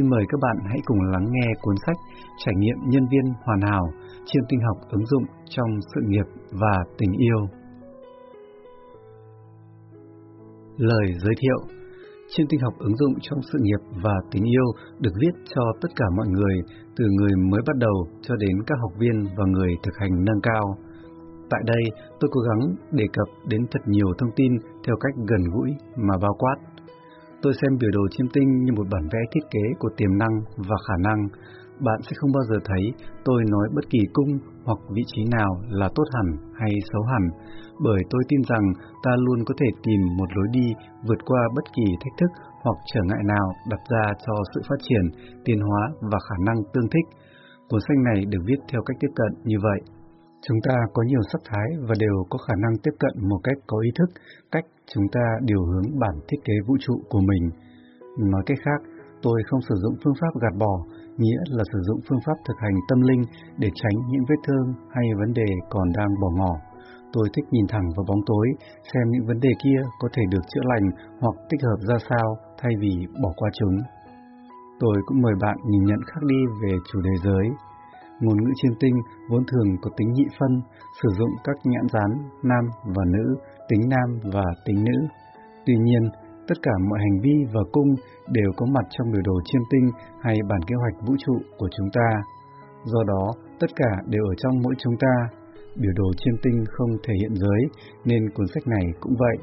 Xin mời các bạn hãy cùng lắng nghe cuốn sách Trải nghiệm nhân viên hoàn hảo, chiêm tinh học ứng dụng trong sự nghiệp và tình yêu. Lời giới thiệu Chiêm tinh học ứng dụng trong sự nghiệp và tình yêu được viết cho tất cả mọi người, từ người mới bắt đầu cho đến các học viên và người thực hành nâng cao. Tại đây, tôi cố gắng đề cập đến thật nhiều thông tin theo cách gần gũi mà bao quát Tôi xem biểu đồ chiêm tinh như một bản vẽ thiết kế của tiềm năng và khả năng. Bạn sẽ không bao giờ thấy tôi nói bất kỳ cung hoặc vị trí nào là tốt hẳn hay xấu hẳn, bởi tôi tin rằng ta luôn có thể tìm một lối đi vượt qua bất kỳ thách thức hoặc trở ngại nào đặt ra cho sự phát triển, tiến hóa và khả năng tương thích. Cuốn sách này được viết theo cách tiếp cận như vậy. Chúng ta có nhiều sắc thái và đều có khả năng tiếp cận một cách có ý thức, cách chúng ta điều hướng bản thiết kế vũ trụ của mình. Nói cách khác, tôi không sử dụng phương pháp gạt bỏ, nghĩa là sử dụng phương pháp thực hành tâm linh để tránh những vết thương hay vấn đề còn đang bỏ ngỏ. Tôi thích nhìn thẳng vào bóng tối, xem những vấn đề kia có thể được chữa lành hoặc tích hợp ra sao thay vì bỏ qua chúng. Tôi cũng mời bạn nhìn nhận khác đi về chủ đề giới. Ngôn ngữ chiêm tinh vốn thường có tính nhị phân, sử dụng các nhãn dán nam và nữ, tính nam và tính nữ. Tuy nhiên, tất cả mọi hành vi và cung đều có mặt trong biểu đồ chiêm tinh hay bản kế hoạch vũ trụ của chúng ta. Do đó, tất cả đều ở trong mỗi chúng ta. Biểu đồ chiêm tinh không thể hiện giới, nên cuốn sách này cũng vậy.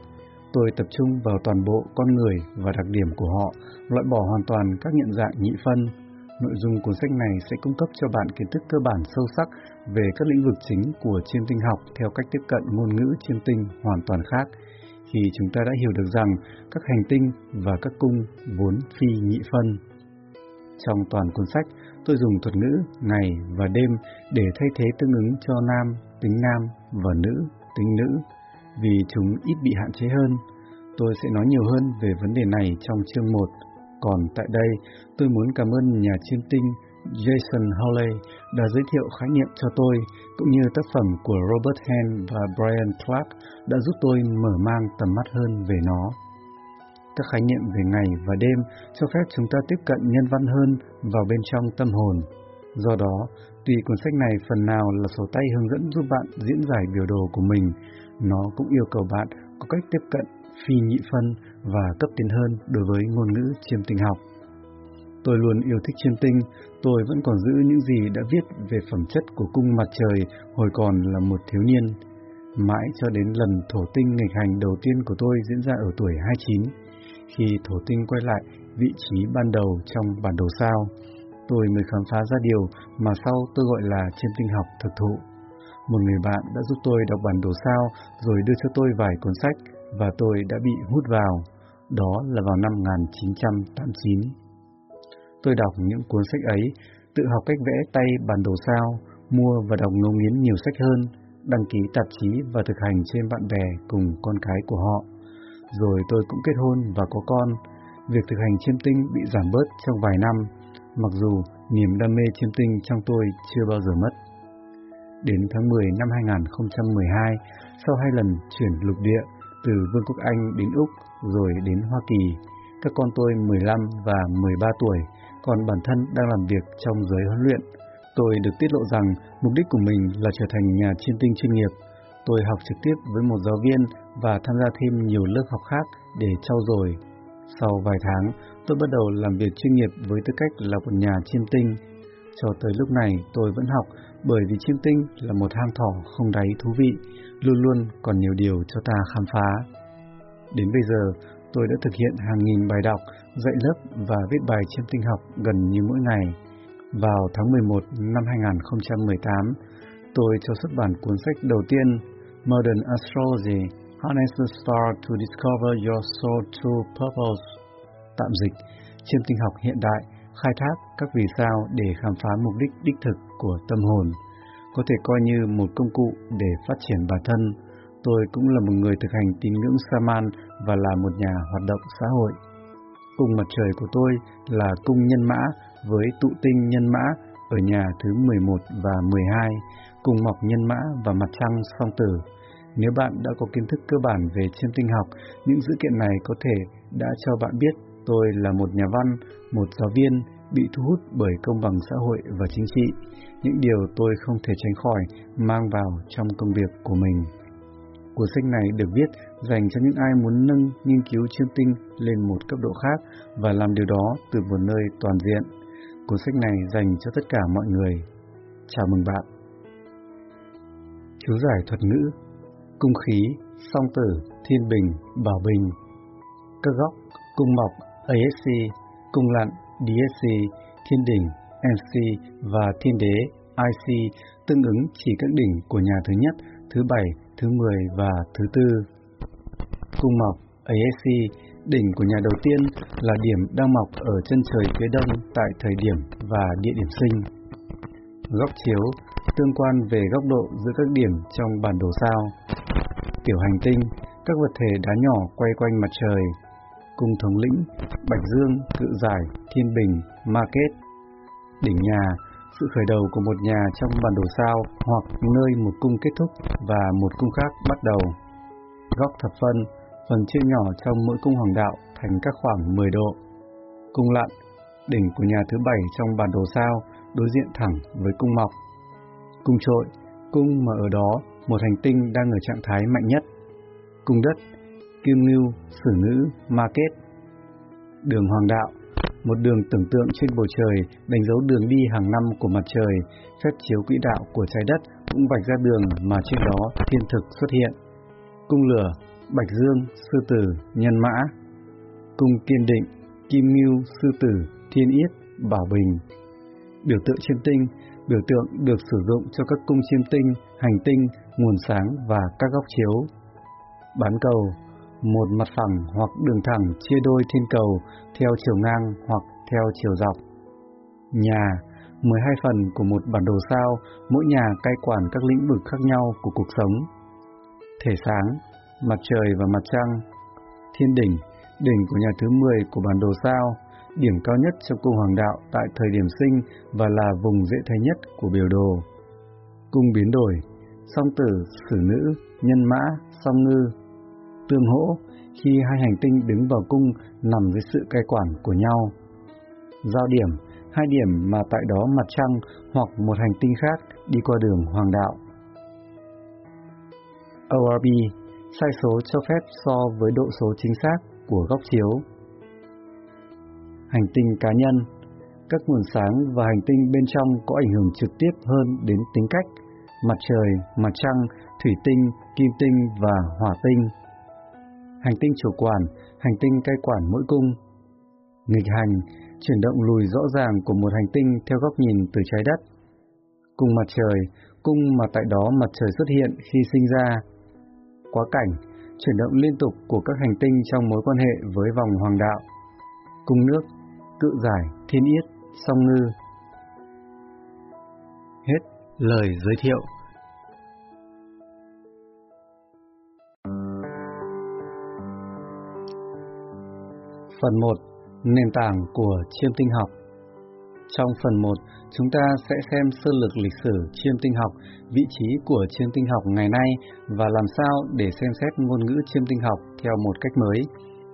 Tôi tập trung vào toàn bộ con người và đặc điểm của họ, loại bỏ hoàn toàn các nhận dạng nhị phân, Nội dung cuốn sách này sẽ cung cấp cho bạn kiến thức cơ bản sâu sắc về các lĩnh vực chính của chiêm tinh học theo cách tiếp cận ngôn ngữ chiêm tinh hoàn toàn khác, khi chúng ta đã hiểu được rằng các hành tinh và các cung vốn phi nhị phân. Trong toàn cuốn sách, tôi dùng thuật ngữ ngày và đêm để thay thế tương ứng cho nam, tính nam và nữ, tính nữ, vì chúng ít bị hạn chế hơn. Tôi sẽ nói nhiều hơn về vấn đề này trong chương 1 còn tại đây, tôi muốn cảm ơn nhà chiêm tinh Jason Hawley đã giới thiệu khái niệm cho tôi, cũng như tác phẩm của Robert Hen và Brian Clark đã giúp tôi mở mang tầm mắt hơn về nó. Các khái niệm về ngày và đêm cho phép chúng ta tiếp cận nhân văn hơn vào bên trong tâm hồn. Do đó, tuy cuốn sách này phần nào là sổ tay hướng dẫn giúp bạn diễn giải biểu đồ của mình, nó cũng yêu cầu bạn có cách tiếp cận phi nhị phân và cấp tiến hơn đối với ngôn ngữ chiêm tinh học. Tôi luôn yêu thích chiêm tinh, tôi vẫn còn giữ những gì đã viết về phẩm chất của cung mặt trời hồi còn là một thiếu niên. Mãi cho đến lần thổ tinh nghịch hành đầu tiên của tôi diễn ra ở tuổi 29, khi thổ tinh quay lại vị trí ban đầu trong bản đồ sao, tôi mới khám phá ra điều mà sau tôi gọi là chiêm tinh học thực thụ. Một người bạn đã giúp tôi đọc bản đồ sao rồi đưa cho tôi vài cuốn sách và tôi đã bị hút vào, đó là vào năm 1989. Tôi đọc những cuốn sách ấy, tự học cách vẽ tay bản đồ sao, mua và đọc ngấu nghiến nhiều sách hơn, đăng ký tạp chí và thực hành trên bạn bè cùng con cái của họ. Rồi tôi cũng kết hôn và có con. Việc thực hành chiêm tinh bị giảm bớt trong vài năm, mặc dù niềm đam mê chiêm tinh trong tôi chưa bao giờ mất. Đến tháng 10 năm 2012, sau hai lần chuyển lục địa, từ Vương quốc Anh đến Úc rồi đến Hoa Kỳ. Các con tôi 15 và 13 tuổi, còn bản thân đang làm việc trong giới huấn luyện. Tôi được tiết lộ rằng mục đích của mình là trở thành nhà chiêm tinh chuyên nghiệp. Tôi học trực tiếp với một giáo viên và tham gia thêm nhiều lớp học khác để trau dồi. Sau vài tháng, tôi bắt đầu làm việc chuyên nghiệp với tư cách là một nhà chiêm tinh. Cho tới lúc này tôi vẫn học bởi vì chiêm tinh là một hang thỏ không đáy thú vị, luôn luôn còn nhiều điều cho ta khám phá. Đến bây giờ, tôi đã thực hiện hàng nghìn bài đọc, dạy lớp và viết bài chiêm tinh học gần như mỗi ngày. Vào tháng 11 năm 2018, tôi cho xuất bản cuốn sách đầu tiên Modern Astrology Harness the Star to Discover Your Soul True Purpose Tạm dịch, chiêm tinh học hiện đại, khai thác các vì sao để khám phá mục đích đích thực của tâm hồn có thể coi như một công cụ để phát triển bản thân. Tôi cũng là một người thực hành tín ngưỡng Saman và là một nhà hoạt động xã hội. Cung mặt trời của tôi là cung nhân mã với tụ tinh nhân mã ở nhà thứ 11 và 12, cùng mọc nhân mã và mặt trăng song tử. Nếu bạn đã có kiến thức cơ bản về chiêm tinh học, những dữ kiện này có thể đã cho bạn biết tôi là một nhà văn, một giáo viên, bị thu hút bởi công bằng xã hội và chính trị, những điều tôi không thể tránh khỏi mang vào trong công việc của mình. Cuốn sách này được viết dành cho những ai muốn nâng nghiên cứu chiêm tinh lên một cấp độ khác và làm điều đó từ một nơi toàn diện. Cuốn sách này dành cho tất cả mọi người. Chào mừng bạn. Chú giải thuật ngữ Cung khí, song tử, thiên bình, bảo bình Các góc, cung mọc, ASC, cung lặn, DSC, thiên đỉnh, MC và thiên đế, IC tương ứng chỉ các đỉnh của nhà thứ nhất, thứ bảy, thứ mười và thứ tư. Cung mọc, ASC, đỉnh của nhà đầu tiên là điểm đang mọc ở chân trời phía đông tại thời điểm và địa điểm sinh. Góc chiếu, tương quan về góc độ giữa các điểm trong bản đồ sao. Tiểu hành tinh, các vật thể đá nhỏ quay quanh mặt trời, cung thống lĩnh, bạch dương, cự giải, thiên bình, ma kết. Đỉnh nhà, sự khởi đầu của một nhà trong bản đồ sao hoặc nơi một cung kết thúc và một cung khác bắt đầu. Góc thập phân, phần chia nhỏ trong mỗi cung hoàng đạo thành các khoảng 10 độ. Cung lặn, đỉnh của nhà thứ bảy trong bản đồ sao đối diện thẳng với cung mọc. Cung trội, cung mà ở đó một hành tinh đang ở trạng thái mạnh nhất. Cung đất, kim ngưu, sử nữ, ma kết. Đường hoàng đạo, một đường tưởng tượng trên bầu trời đánh dấu đường đi hàng năm của mặt trời, phép chiếu quỹ đạo của trái đất cũng vạch ra đường mà trên đó thiên thực xuất hiện. Cung lửa, bạch dương, sư tử, nhân mã. Cung kiên định, kim ngưu, sư tử, thiên yết, bảo bình. Biểu tượng chiêm tinh, biểu tượng được sử dụng cho các cung chiêm tinh, hành tinh, nguồn sáng và các góc chiếu. Bán cầu, một mặt phẳng hoặc đường thẳng chia đôi thiên cầu theo chiều ngang hoặc theo chiều dọc. Nhà, 12 phần của một bản đồ sao, mỗi nhà cai quản các lĩnh vực khác nhau của cuộc sống. Thể sáng, mặt trời và mặt trăng. Thiên đỉnh, đỉnh của nhà thứ 10 của bản đồ sao, điểm cao nhất trong cung hoàng đạo tại thời điểm sinh và là vùng dễ thấy nhất của biểu đồ. Cung biến đổi, song tử, sử nữ, nhân mã, song ngư, tương hỗ khi hai hành tinh đứng vào cung nằm dưới sự cai quản của nhau. Giao điểm, hai điểm mà tại đó mặt trăng hoặc một hành tinh khác đi qua đường hoàng đạo. ORB, sai số cho phép so với độ số chính xác của góc chiếu. Hành tinh cá nhân, các nguồn sáng và hành tinh bên trong có ảnh hưởng trực tiếp hơn đến tính cách, mặt trời, mặt trăng, thủy tinh, kim tinh và hỏa tinh hành tinh chủ quản, hành tinh cai quản mỗi cung. Nghịch hành, chuyển động lùi rõ ràng của một hành tinh theo góc nhìn từ trái đất. Cung mặt trời, cung mà tại đó mặt trời xuất hiện khi sinh ra. Quá cảnh, chuyển động liên tục của các hành tinh trong mối quan hệ với vòng hoàng đạo. Cung nước, cự giải, thiên yết, song ngư. Hết lời giới thiệu Phần 1. Nền tảng của chiêm tinh học Trong phần 1, chúng ta sẽ xem sơ lược lịch sử chiêm tinh học, vị trí của chiêm tinh học ngày nay và làm sao để xem xét ngôn ngữ chiêm tinh học theo một cách mới.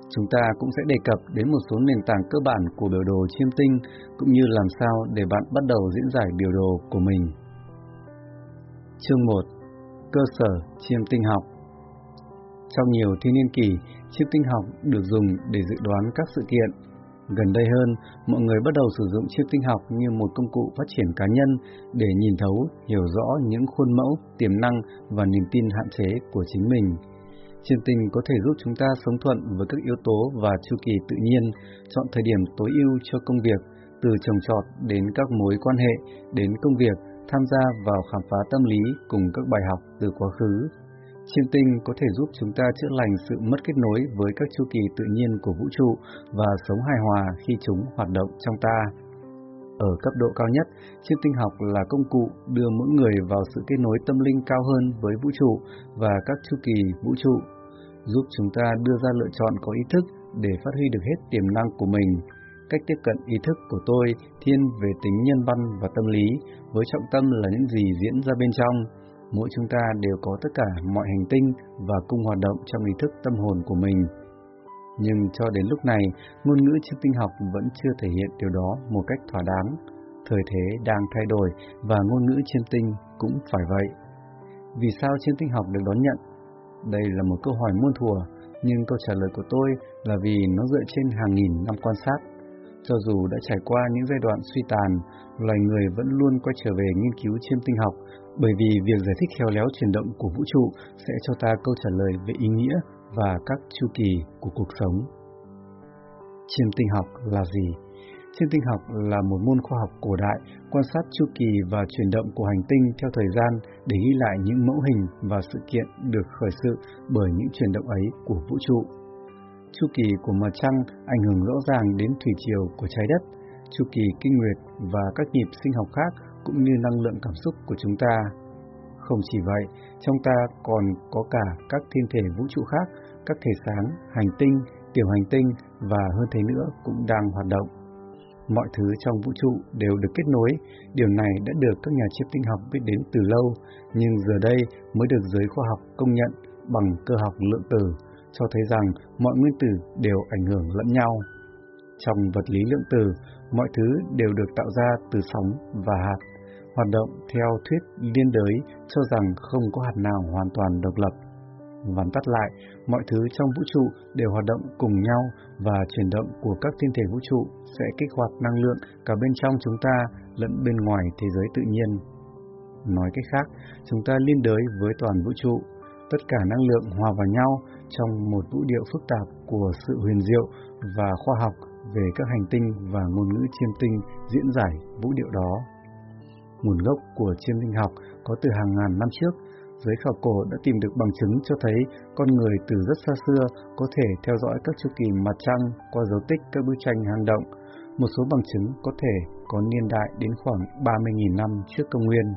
Chúng ta cũng sẽ đề cập đến một số nền tảng cơ bản của biểu đồ chiêm tinh cũng như làm sao để bạn bắt đầu diễn giải biểu đồ của mình. Chương 1. Cơ sở chiêm tinh học trong nhiều thiên niên kỷ, chip tinh học được dùng để dự đoán các sự kiện. Gần đây hơn, mọi người bắt đầu sử dụng chip tinh học như một công cụ phát triển cá nhân để nhìn thấu, hiểu rõ những khuôn mẫu, tiềm năng và niềm tin hạn chế của chính mình. Chiêm tinh có thể giúp chúng ta sống thuận với các yếu tố và chu kỳ tự nhiên, chọn thời điểm tối ưu cho công việc, từ trồng trọt đến các mối quan hệ, đến công việc, tham gia vào khám phá tâm lý cùng các bài học từ quá khứ. Chiêm tinh có thể giúp chúng ta chữa lành sự mất kết nối với các chu kỳ tự nhiên của vũ trụ và sống hài hòa khi chúng hoạt động trong ta. Ở cấp độ cao nhất, chiêm tinh học là công cụ đưa mỗi người vào sự kết nối tâm linh cao hơn với vũ trụ và các chu kỳ vũ trụ, giúp chúng ta đưa ra lựa chọn có ý thức để phát huy được hết tiềm năng của mình. Cách tiếp cận ý thức của tôi thiên về tính nhân văn và tâm lý, với trọng tâm là những gì diễn ra bên trong mỗi chúng ta đều có tất cả mọi hành tinh và cung hoạt động trong ý thức tâm hồn của mình. Nhưng cho đến lúc này, ngôn ngữ chiêm tinh học vẫn chưa thể hiện điều đó một cách thỏa đáng. Thời thế đang thay đổi và ngôn ngữ chiêm tinh cũng phải vậy. Vì sao chiêm tinh học được đón nhận? Đây là một câu hỏi muôn thuở, nhưng câu trả lời của tôi là vì nó dựa trên hàng nghìn năm quan sát. Cho dù đã trải qua những giai đoạn suy tàn, loài người vẫn luôn quay trở về nghiên cứu chiêm tinh học, bởi vì việc giải thích khéo léo chuyển động của vũ trụ sẽ cho ta câu trả lời về ý nghĩa và các chu kỳ của cuộc sống. Chiêm tinh học là gì? Chiêm tinh học là một môn khoa học cổ đại quan sát chu kỳ và chuyển động của hành tinh theo thời gian để ghi lại những mẫu hình và sự kiện được khởi sự bởi những chuyển động ấy của vũ trụ. Chu kỳ của mặt trăng ảnh hưởng rõ ràng đến thủy triều của trái đất, chu kỳ kinh nguyệt và các nhịp sinh học khác cũng như năng lượng cảm xúc của chúng ta. Không chỉ vậy, trong ta còn có cả các thiên thể vũ trụ khác, các thể sáng, hành tinh, tiểu hành tinh và hơn thế nữa cũng đang hoạt động. Mọi thứ trong vũ trụ đều được kết nối, điều này đã được các nhà chiêm tinh học biết đến từ lâu, nhưng giờ đây mới được giới khoa học công nhận bằng cơ học lượng tử, cho thấy rằng mọi nguyên tử đều ảnh hưởng lẫn nhau. Trong vật lý lượng tử, mọi thứ đều được tạo ra từ sóng và hạt, hoạt động theo thuyết liên đới cho rằng không có hạt nào hoàn toàn độc lập. Vắn tắt lại, mọi thứ trong vũ trụ đều hoạt động cùng nhau và chuyển động của các thiên thể vũ trụ sẽ kích hoạt năng lượng cả bên trong chúng ta lẫn bên ngoài thế giới tự nhiên. Nói cách khác, chúng ta liên đới với toàn vũ trụ, tất cả năng lượng hòa vào nhau trong một vũ điệu phức tạp của sự huyền diệu và khoa học về các hành tinh và ngôn ngữ chiêm tinh diễn giải vũ điệu đó. Nguồn gốc của chiêm tinh học có từ hàng ngàn năm trước, giới khảo cổ đã tìm được bằng chứng cho thấy con người từ rất xa xưa có thể theo dõi các chu kỳ mặt trăng qua dấu tích các bức tranh hang động. Một số bằng chứng có thể có niên đại đến khoảng 30.000 năm trước công nguyên.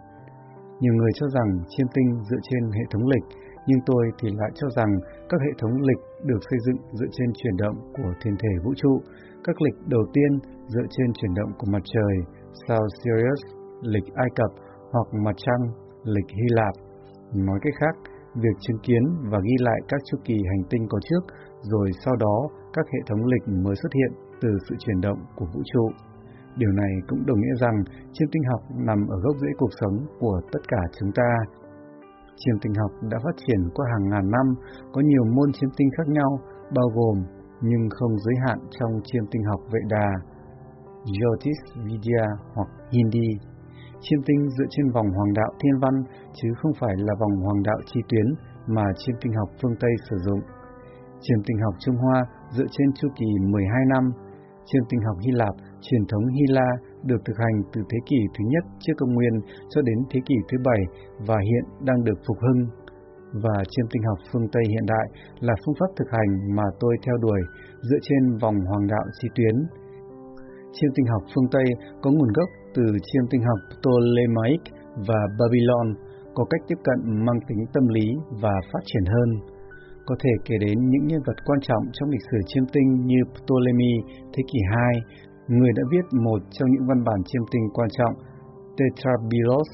Nhiều người cho rằng chiêm tinh dựa trên hệ thống lịch, nhưng tôi thì lại cho rằng các hệ thống lịch được xây dựng dựa trên chuyển động của thiên thể vũ trụ. Các lịch đầu tiên dựa trên chuyển động của mặt trời, sao Sirius, lịch Ai Cập hoặc mặt trăng, lịch Hy Lạp. Nói cách khác, việc chứng kiến và ghi lại các chu kỳ hành tinh có trước, rồi sau đó các hệ thống lịch mới xuất hiện từ sự chuyển động của vũ trụ. Điều này cũng đồng nghĩa rằng chiêm tinh học nằm ở gốc rễ cuộc sống của tất cả chúng ta. Chiêm tinh học đã phát triển qua hàng ngàn năm, có nhiều môn chiêm tinh khác nhau, bao gồm nhưng không giới hạn trong chiêm tinh học vệ đà, Jyotish Vidya hoặc Hindi. Chiêm tinh dựa trên vòng hoàng đạo thiên văn chứ không phải là vòng hoàng đạo chi tuyến mà chiêm tinh học phương Tây sử dụng. Chiêm tinh học Trung Hoa dựa trên chu kỳ 12 năm. Chiêm tinh học Hy Lạp, truyền thống Hy La được thực hành từ thế kỷ thứ nhất trước công nguyên cho đến thế kỷ thứ bảy và hiện đang được phục hưng. Và chiêm tinh học phương Tây hiện đại là phương pháp thực hành mà tôi theo đuổi dựa trên vòng hoàng đạo chi tuyến. Chiêm tinh học phương Tây có nguồn gốc từ chiêm tinh học Ptolemaic và Babylon, có cách tiếp cận mang tính tâm lý và phát triển hơn. Có thể kể đến những nhân vật quan trọng trong lịch sử chiêm tinh như Ptolemy thế kỷ 2, người đã viết một trong những văn bản chiêm tinh quan trọng, Tetrabilos.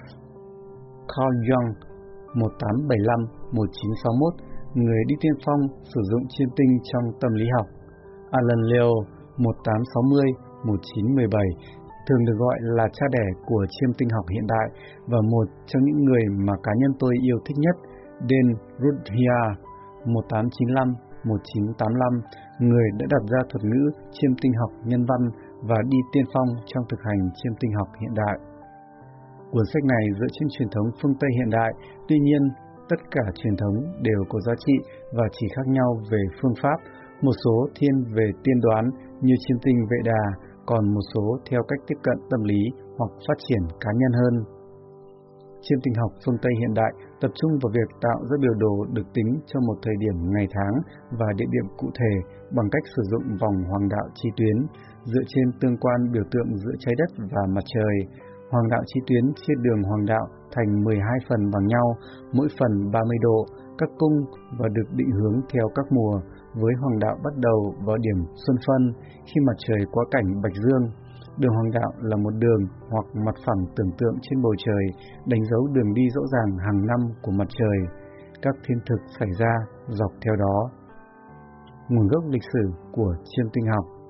Carl Jung 1875-1961, người đi tiên phong sử dụng chiêm tinh trong tâm lý học. Alan Leo 1860-1917 thường được gọi là cha đẻ của chiêm tinh học hiện đại và một trong những người mà cá nhân tôi yêu thích nhất, Dan Rudhia, 1895-1985, người đã đặt ra thuật ngữ chiêm tinh học nhân văn và đi tiên phong trong thực hành chiêm tinh học hiện đại. Cuốn sách này dựa trên truyền thống phương Tây hiện đại, tuy nhiên tất cả truyền thống đều có giá trị và chỉ khác nhau về phương pháp, một số thiên về tiên đoán như chiêm tinh vệ đà, còn một số theo cách tiếp cận tâm lý hoặc phát triển cá nhân hơn. Chiêm tinh học phương Tây hiện đại tập trung vào việc tạo ra biểu đồ được tính cho một thời điểm ngày tháng và địa điểm cụ thể bằng cách sử dụng vòng hoàng đạo chi tuyến dựa trên tương quan biểu tượng giữa trái đất và mặt trời. Hoàng đạo chi tuyến chia đường hoàng đạo thành 12 phần bằng nhau, mỗi phần 30 độ, các cung và được định hướng theo các mùa, với hoàng đạo bắt đầu vào điểm xuân phân khi mặt trời quá cảnh Bạch Dương. Đường hoàng đạo là một đường hoặc mặt phẳng tưởng tượng trên bầu trời, đánh dấu đường đi rõ ràng hàng năm của mặt trời. Các thiên thực xảy ra dọc theo đó. nguồn gốc lịch sử của chiêm tinh học.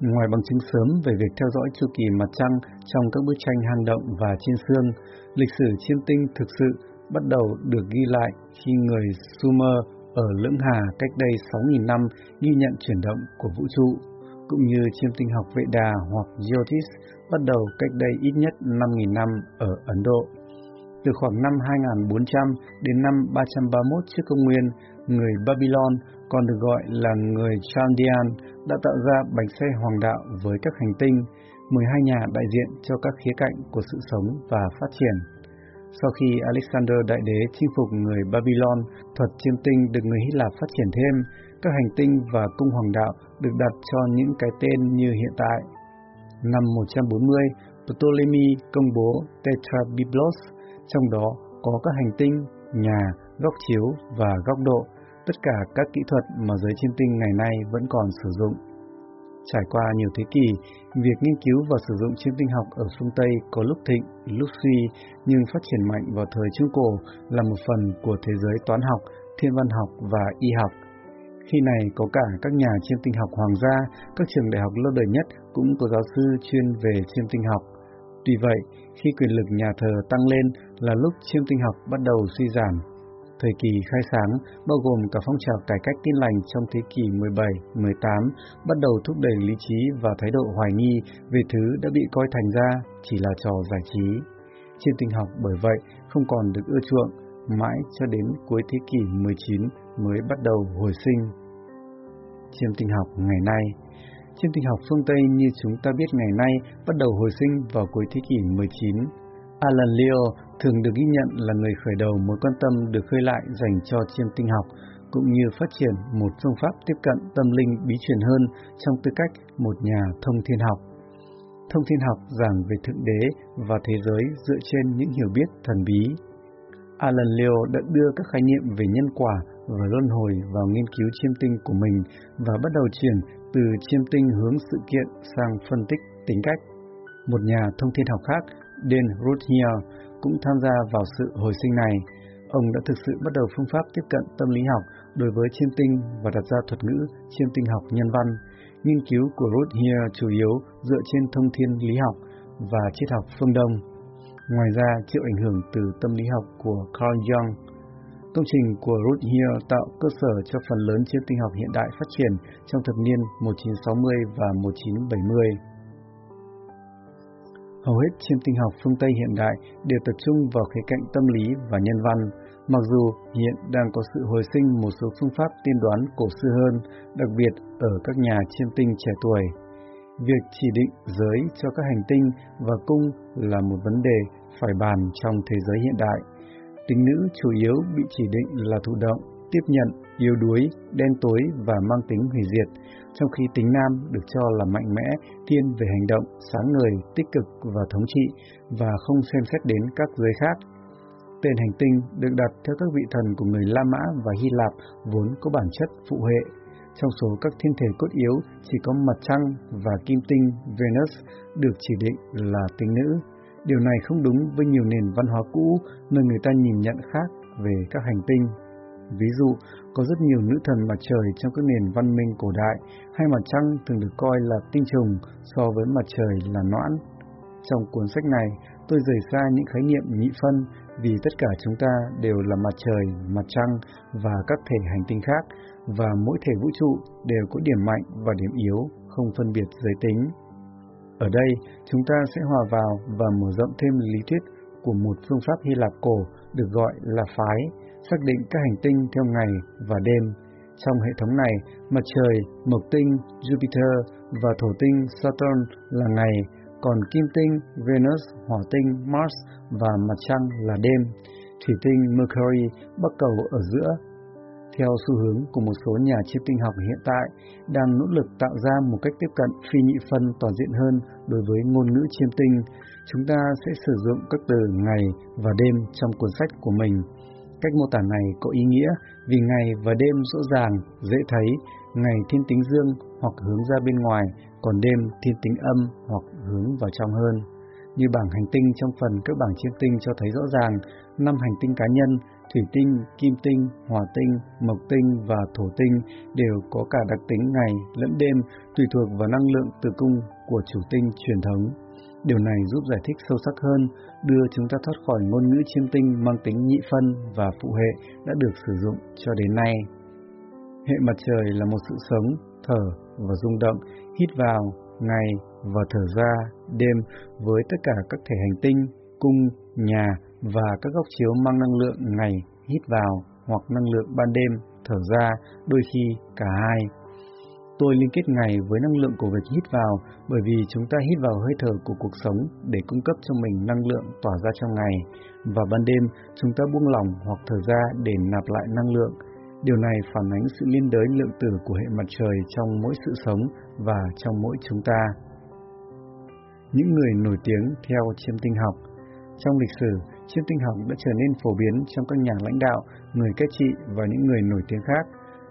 Ngoài bằng chứng sớm về việc theo dõi chu kỳ mặt trăng trong các bức tranh hang động và trên xương, lịch sử chiêm tinh thực sự bắt đầu được ghi lại khi người Sumer ở Lưỡng Hà cách đây 6.000 năm ghi nhận chuyển động của vũ trụ, cũng như chiêm tinh học vệ đà hoặc Jyotish bắt đầu cách đây ít nhất 5.000 năm ở Ấn Độ. Từ khoảng năm 2400 đến năm 331 trước công nguyên, người Babylon còn được gọi là người Chandian đã tạo ra bánh xe hoàng đạo với các hành tinh, 12 nhà đại diện cho các khía cạnh của sự sống và phát triển. Sau khi Alexander Đại Đế chinh phục người Babylon, thuật chiêm tinh được người Hy Lạp phát triển thêm, các hành tinh và cung hoàng đạo được đặt cho những cái tên như hiện tại. Năm 140, Ptolemy công bố Tetrabiblos, trong đó có các hành tinh, nhà, góc chiếu và góc độ, tất cả các kỹ thuật mà giới chiêm tinh ngày nay vẫn còn sử dụng. Trải qua nhiều thế kỷ, việc nghiên cứu và sử dụng chiêm tinh học ở phương Tây có lúc thịnh, lúc suy, nhưng phát triển mạnh vào thời Trung Cổ là một phần của thế giới toán học, thiên văn học và y học. Khi này có cả các nhà chiêm tinh học hoàng gia, các trường đại học lâu đời nhất cũng có giáo sư chuyên về chiêm tinh học. Tuy vậy, khi quyền lực nhà thờ tăng lên là lúc chiêm tinh học bắt đầu suy giảm. Thời kỳ khai sáng, bao gồm cả phong trào cải cách tin lành trong thế kỷ 17, 18, bắt đầu thúc đẩy lý trí và thái độ hoài nghi về thứ đã bị coi thành ra chỉ là trò giải trí. Trên tinh học bởi vậy không còn được ưa chuộng, mãi cho đến cuối thế kỷ 19 mới bắt đầu hồi sinh. Chiêm tinh học ngày nay Chiêm tinh học phương Tây như chúng ta biết ngày nay bắt đầu hồi sinh vào cuối thế kỷ 19. Alan Leo thường được ghi nhận là người khởi đầu mối quan tâm được khơi lại dành cho chiêm tinh học, cũng như phát triển một phương pháp tiếp cận tâm linh bí truyền hơn trong tư cách một nhà thông thiên học. Thông thiên học giảng về thượng đế và thế giới dựa trên những hiểu biết thần bí. Alan Leo đã đưa các khái niệm về nhân quả và luân hồi vào nghiên cứu chiêm tinh của mình và bắt đầu chuyển từ chiêm tinh hướng sự kiện sang phân tích tính cách. Một nhà thông thiên học khác, Dan Ruthier, cũng tham gia vào sự hồi sinh này. Ông đã thực sự bắt đầu phương pháp tiếp cận tâm lý học đối với chiêm tinh và đặt ra thuật ngữ chiêm tinh học nhân văn. Nghiên cứu của Ruthier chủ yếu dựa trên thông thiên lý học và triết học phương Đông. Ngoài ra, chịu ảnh hưởng từ tâm lý học của Carl Jung. Công trình của Ruthier tạo cơ sở cho phần lớn chiêm tinh học hiện đại phát triển trong thập niên 1960 và 1970. Hầu hết chiêm tinh học phương Tây hiện đại đều tập trung vào khía cạnh tâm lý và nhân văn, mặc dù hiện đang có sự hồi sinh một số phương pháp tiên đoán cổ xưa hơn, đặc biệt ở các nhà chiêm tinh trẻ tuổi. Việc chỉ định giới cho các hành tinh và cung là một vấn đề phải bàn trong thế giới hiện đại. Tính nữ chủ yếu bị chỉ định là thụ động, tiếp nhận, yếu đuối, đen tối và mang tính hủy diệt, trong khi tính nam được cho là mạnh mẽ, thiên về hành động, sáng ngời, tích cực và thống trị và không xem xét đến các giới khác. Tên hành tinh được đặt theo các vị thần của người La Mã và Hy Lạp vốn có bản chất phụ hệ. Trong số các thiên thể cốt yếu chỉ có mặt trăng và kim tinh Venus được chỉ định là tính nữ. Điều này không đúng với nhiều nền văn hóa cũ nơi người ta nhìn nhận khác về các hành tinh. Ví dụ, có rất nhiều nữ thần mặt trời trong các nền văn minh cổ đại, hay mặt trăng thường được coi là tinh trùng so với mặt trời là noãn. Trong cuốn sách này, tôi rời xa những khái niệm nhị phân vì tất cả chúng ta đều là mặt trời, mặt trăng và các thể hành tinh khác, và mỗi thể vũ trụ đều có điểm mạnh và điểm yếu, không phân biệt giới tính. Ở đây, chúng ta sẽ hòa vào và mở rộng thêm lý thuyết của một phương pháp Hy Lạp cổ được gọi là phái, xác định các hành tinh theo ngày và đêm. Trong hệ thống này, mặt trời, mộc tinh, Jupiter và thổ tinh Saturn là ngày, còn kim tinh, Venus, hỏa tinh, Mars và mặt trăng là đêm. Thủy tinh Mercury bắc cầu ở giữa. Theo xu hướng của một số nhà chiêm tinh học hiện tại, đang nỗ lực tạo ra một cách tiếp cận phi nhị phân toàn diện hơn đối với ngôn ngữ chiêm tinh, chúng ta sẽ sử dụng các từ ngày và đêm trong cuốn sách của mình. Cách mô tả này có ý nghĩa vì ngày và đêm rõ ràng, dễ thấy, ngày thiên tính dương hoặc hướng ra bên ngoài, còn đêm thiên tính âm hoặc hướng vào trong hơn. Như bảng hành tinh trong phần các bảng chiêm tinh cho thấy rõ ràng, năm hành tinh cá nhân, thủy tinh, kim tinh, hỏa tinh, mộc tinh và thổ tinh đều có cả đặc tính ngày lẫn đêm tùy thuộc vào năng lượng từ cung của chủ tinh truyền thống. Điều này giúp giải thích sâu sắc hơn, đưa chúng ta thoát khỏi ngôn ngữ chiêm tinh mang tính nhị phân và phụ hệ đã được sử dụng cho đến nay. Hệ mặt trời là một sự sống, thở và rung động, hít vào, ngày và thở ra, đêm với tất cả các thể hành tinh, cung, nhà và các góc chiếu mang năng lượng ngày hít vào hoặc năng lượng ban đêm thở ra, đôi khi cả hai. Tôi liên kết ngày với năng lượng của việc hít vào bởi vì chúng ta hít vào hơi thở của cuộc sống để cung cấp cho mình năng lượng tỏa ra trong ngày, và ban đêm chúng ta buông lỏng hoặc thở ra để nạp lại năng lượng. Điều này phản ánh sự liên đới lượng tử của hệ mặt trời trong mỗi sự sống và trong mỗi chúng ta. Những người nổi tiếng theo chiêm tinh học Trong lịch sử, chiêm tinh học đã trở nên phổ biến trong các nhà lãnh đạo, người kết trị và những người nổi tiếng khác.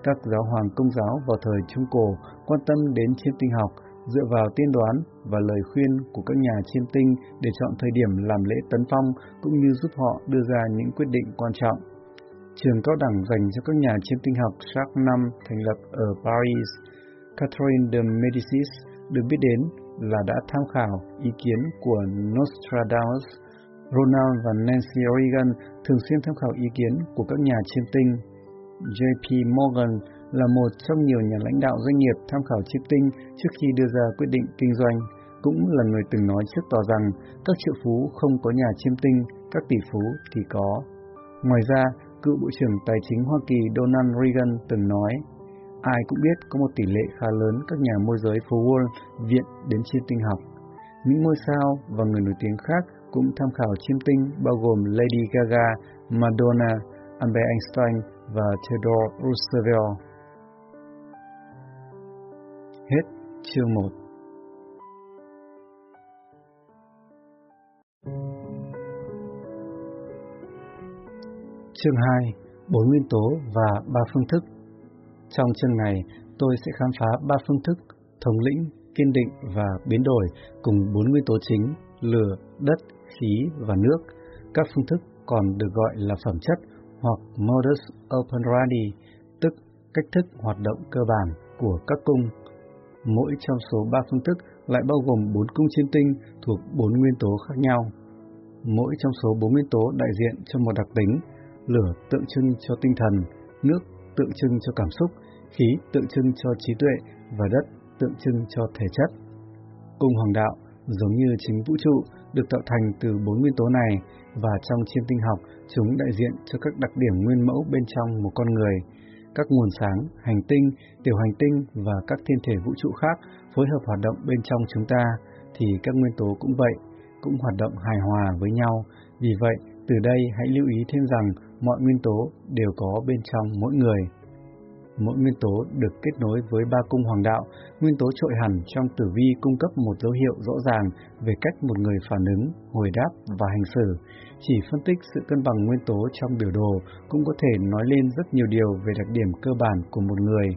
Các giáo hoàng công giáo vào thời Trung Cổ quan tâm đến chiêm tinh học dựa vào tiên đoán và lời khuyên của các nhà chiêm tinh để chọn thời điểm làm lễ tấn phong cũng như giúp họ đưa ra những quyết định quan trọng. Trường cao đẳng dành cho các nhà chiêm tinh học Jacques năm thành lập ở Paris, Catherine de Medicis được biết đến là đã tham khảo ý kiến của Nostradamus. Ronald và Nancy Reagan thường xuyên tham khảo ý kiến của các nhà chiêm tinh. JP Morgan là một trong nhiều nhà lãnh đạo doanh nghiệp tham khảo chiêm tinh trước khi đưa ra quyết định kinh doanh, cũng là người từng nói trước tỏ rằng các triệu phú không có nhà chiêm tinh, các tỷ phú thì có. Ngoài ra, cựu Bộ trưởng Tài chính Hoa Kỳ Donald Reagan từng nói, ai cũng biết có một tỷ lệ khá lớn các nhà môi giới phố Wall viện đến chiêm tinh học. Những ngôi sao và người nổi tiếng khác cũng tham khảo chiêm tinh bao gồm Lady Gaga, Madonna, Albert Einstein và Theodore Roosevelt. Hết chương 1 Chương 2 Bốn nguyên tố và ba phương thức Trong chương này, tôi sẽ khám phá ba phương thức thống lĩnh, kiên định và biến đổi cùng bốn nguyên tố chính lửa, đất, khí và nước. Các phương thức còn được gọi là phẩm chất hoặc modus operandi, tức cách thức hoạt động cơ bản của các cung. Mỗi trong số ba phương thức lại bao gồm bốn cung chiêm tinh thuộc bốn nguyên tố khác nhau. Mỗi trong số bốn nguyên tố đại diện cho một đặc tính, lửa tượng trưng cho tinh thần, nước tượng trưng cho cảm xúc, khí tượng trưng cho trí tuệ và đất tượng trưng cho thể chất. Cung hoàng đạo giống như chính vũ trụ được tạo thành từ bốn nguyên tố này và trong chiêm tinh học chúng đại diện cho các đặc điểm nguyên mẫu bên trong một con người. Các nguồn sáng, hành tinh, tiểu hành tinh và các thiên thể vũ trụ khác phối hợp hoạt động bên trong chúng ta thì các nguyên tố cũng vậy, cũng hoạt động hài hòa với nhau. Vì vậy, từ đây hãy lưu ý thêm rằng mọi nguyên tố đều có bên trong mỗi người. Mỗi nguyên tố được kết nối với ba cung hoàng đạo, nguyên tố trội hẳn trong tử vi cung cấp một dấu hiệu rõ ràng về cách một người phản ứng, hồi đáp và hành xử. Chỉ phân tích sự cân bằng nguyên tố trong biểu đồ cũng có thể nói lên rất nhiều điều về đặc điểm cơ bản của một người.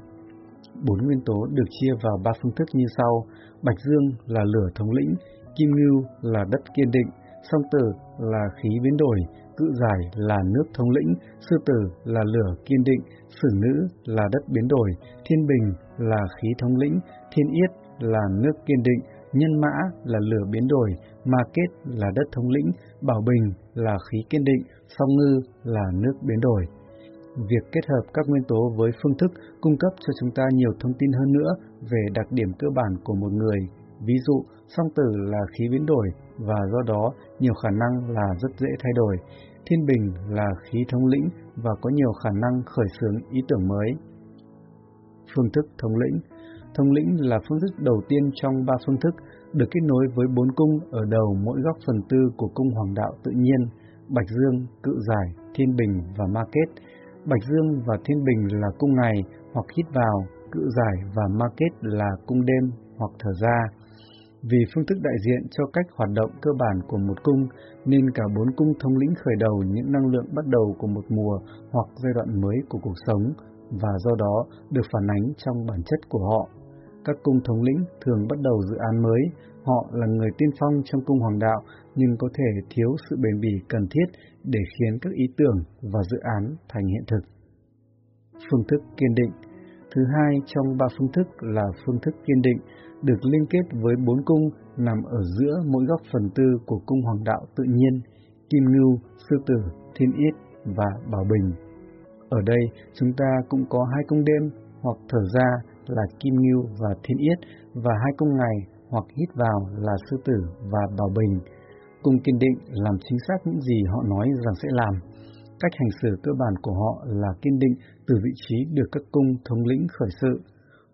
Bốn nguyên tố được chia vào ba phương thức như sau. Bạch Dương là lửa thống lĩnh, Kim Ngưu là đất kiên định, Song Tử là khí biến đổi, cự giải là nước thống lĩnh, sư tử là lửa kiên định, sử nữ là đất biến đổi, thiên bình là khí thống lĩnh, thiên yết là nước kiên định, nhân mã là lửa biến đổi, ma kết là đất thống lĩnh, bảo bình là khí kiên định, song ngư là nước biến đổi. Việc kết hợp các nguyên tố với phương thức cung cấp cho chúng ta nhiều thông tin hơn nữa về đặc điểm cơ bản của một người. Ví dụ, song tử là khí biến đổi và do đó nhiều khả năng là rất dễ thay đổi. Thiên Bình là khí thống lĩnh và có nhiều khả năng khởi xướng ý tưởng mới. Phương thức thống lĩnh Thống lĩnh là phương thức đầu tiên trong ba phương thức được kết nối với bốn cung ở đầu mỗi góc phần tư của cung hoàng đạo tự nhiên, Bạch Dương, Cự Giải, Thiên Bình và Ma Kết. Bạch Dương và Thiên Bình là cung ngày hoặc hít vào, Cự Giải và Ma Kết là cung đêm hoặc thở ra. Vì phương thức đại diện cho cách hoạt động cơ bản của một cung, nên cả bốn cung thống lĩnh khởi đầu những năng lượng bắt đầu của một mùa hoặc giai đoạn mới của cuộc sống, và do đó được phản ánh trong bản chất của họ. Các cung thống lĩnh thường bắt đầu dự án mới, Họ là người tiên phong trong cung hoàng đạo nhưng có thể thiếu sự bền bỉ cần thiết để khiến các ý tưởng và dự án thành hiện thực. Phương thức kiên định Thứ hai trong ba phương thức là phương thức kiên định, được liên kết với bốn cung nằm ở giữa mỗi góc phần tư của cung hoàng đạo tự nhiên, kim ngưu, sư tử, thiên yết và bảo bình. Ở đây chúng ta cũng có hai cung đêm hoặc thở ra là kim ngưu và thiên yết và hai cung ngày hoặc hít vào là sư tử và bảo bình. Cung kiên định làm chính xác những gì họ nói rằng sẽ làm. Cách hành xử cơ bản của họ là kiên định từ vị trí được các cung thống lĩnh khởi sự.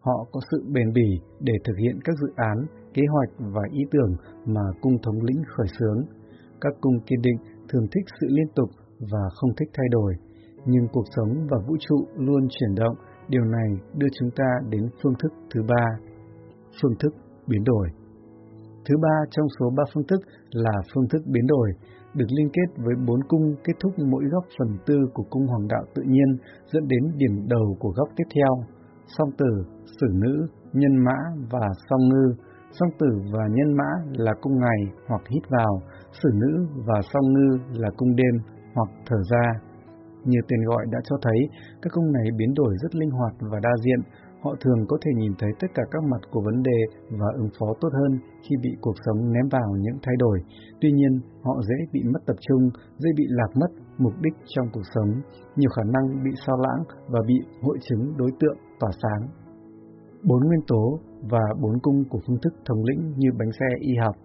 Họ có sự bền bỉ để thực hiện các dự án, kế hoạch và ý tưởng mà cung thống lĩnh khởi xướng. Các cung kiên định thường thích sự liên tục và không thích thay đổi, nhưng cuộc sống và vũ trụ luôn chuyển động, điều này đưa chúng ta đến phương thức thứ ba, phương thức biến đổi. Thứ ba trong số ba phương thức là phương thức biến đổi, được liên kết với bốn cung kết thúc mỗi góc phần tư của cung hoàng đạo tự nhiên dẫn đến điểm đầu của góc tiếp theo. Song tử, sử nữ, nhân mã và song ngư. Song tử và nhân mã là cung ngày hoặc hít vào, sử nữ và song ngư là cung đêm hoặc thở ra. Như tên gọi đã cho thấy, các cung này biến đổi rất linh hoạt và đa diện, Họ thường có thể nhìn thấy tất cả các mặt của vấn đề và ứng phó tốt hơn khi bị cuộc sống ném vào những thay đổi. Tuy nhiên, họ dễ bị mất tập trung, dễ bị lạc mất mục đích trong cuộc sống, nhiều khả năng bị sao lãng và bị hội chứng đối tượng tỏa sáng. Bốn nguyên tố và bốn cung của phương thức thống lĩnh như bánh xe y học.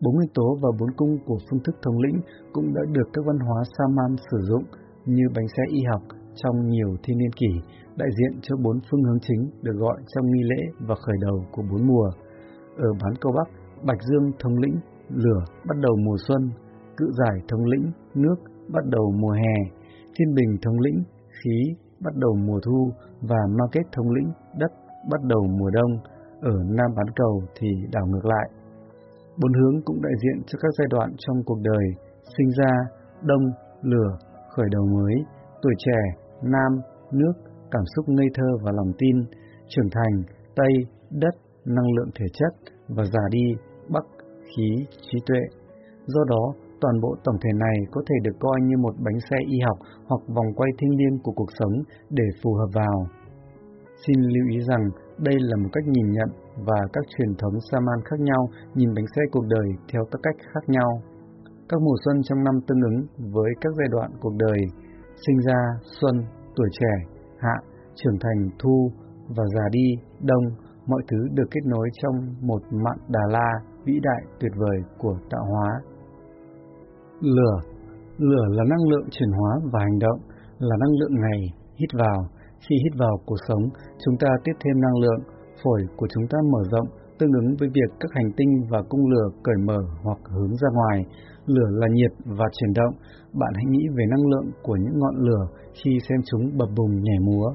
Bốn nguyên tố và bốn cung của phương thức thống lĩnh cũng đã được các văn hóa Saman sử dụng như bánh xe y học trong nhiều thiên niên kỷ, đại diện cho bốn phương hướng chính được gọi trong nghi lễ và khởi đầu của bốn mùa. Ở bán cầu Bắc, Bạch Dương thống lĩnh, lửa bắt đầu mùa xuân, cự giải thống lĩnh, nước bắt đầu mùa hè, thiên bình thống lĩnh, khí bắt đầu mùa thu và ma kết thống lĩnh, đất bắt đầu mùa đông. Ở Nam bán cầu thì đảo ngược lại. Bốn hướng cũng đại diện cho các giai đoạn trong cuộc đời, sinh ra, đông, lửa, khởi đầu mới, tuổi trẻ, nam, nước, cảm xúc ngây thơ và lòng tin, trưởng thành, tây, đất, năng lượng thể chất và già đi, bắc, khí, trí tuệ. Do đó, toàn bộ tổng thể này có thể được coi như một bánh xe y học hoặc vòng quay thiêng liêng của cuộc sống để phù hợp vào. Xin lưu ý rằng đây là một cách nhìn nhận và các truyền thống Saman khác nhau nhìn bánh xe cuộc đời theo các cách khác nhau. Các mùa xuân trong năm tương ứng với các giai đoạn cuộc đời sinh ra xuân, tuổi trẻ, hạ, trưởng thành thu và già đi đông, mọi thứ được kết nối trong một mạn Đà La vĩ đại tuyệt vời của tạo hóa. Lửa Lửa là năng lượng chuyển hóa và hành động, là năng lượng ngày hít vào. Khi hít vào cuộc sống, chúng ta tiếp thêm năng lượng, phổi của chúng ta mở rộng, tương ứng với việc các hành tinh và cung lửa cởi mở hoặc hướng ra ngoài. Lửa là nhiệt và chuyển động. Bạn hãy nghĩ về năng lượng của những ngọn lửa khi xem chúng bập bùng nhảy múa,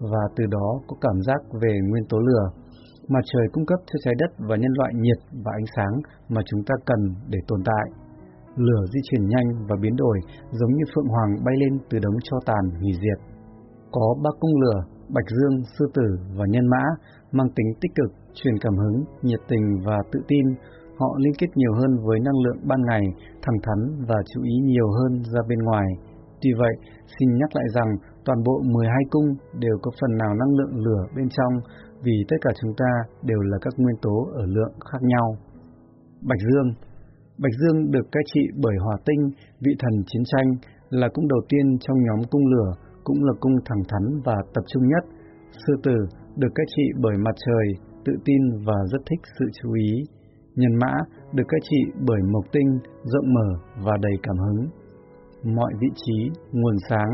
và từ đó có cảm giác về nguyên tố lửa. Mặt trời cung cấp cho trái đất và nhân loại nhiệt và ánh sáng mà chúng ta cần để tồn tại. Lửa di chuyển nhanh và biến đổi giống như phượng hoàng bay lên từ đống cho tàn hủy diệt. Có ba cung lửa, bạch dương, sư tử và nhân mã mang tính tích cực, truyền cảm hứng, nhiệt tình và tự tin Họ liên kết nhiều hơn với năng lượng ban ngày, thẳng thắn và chú ý nhiều hơn ra bên ngoài. Tuy vậy, xin nhắc lại rằng toàn bộ 12 cung đều có phần nào năng lượng lửa bên trong vì tất cả chúng ta đều là các nguyên tố ở lượng khác nhau. Bạch Dương Bạch Dương được cai trị bởi hỏa tinh, vị thần chiến tranh, là cung đầu tiên trong nhóm cung lửa, cũng là cung thẳng thắn và tập trung nhất. Sư tử được cai trị bởi mặt trời, tự tin và rất thích sự chú ý. Nhân mã được cai trị bởi mộc tinh, rộng mở và đầy cảm hứng. Mọi vị trí, nguồn sáng,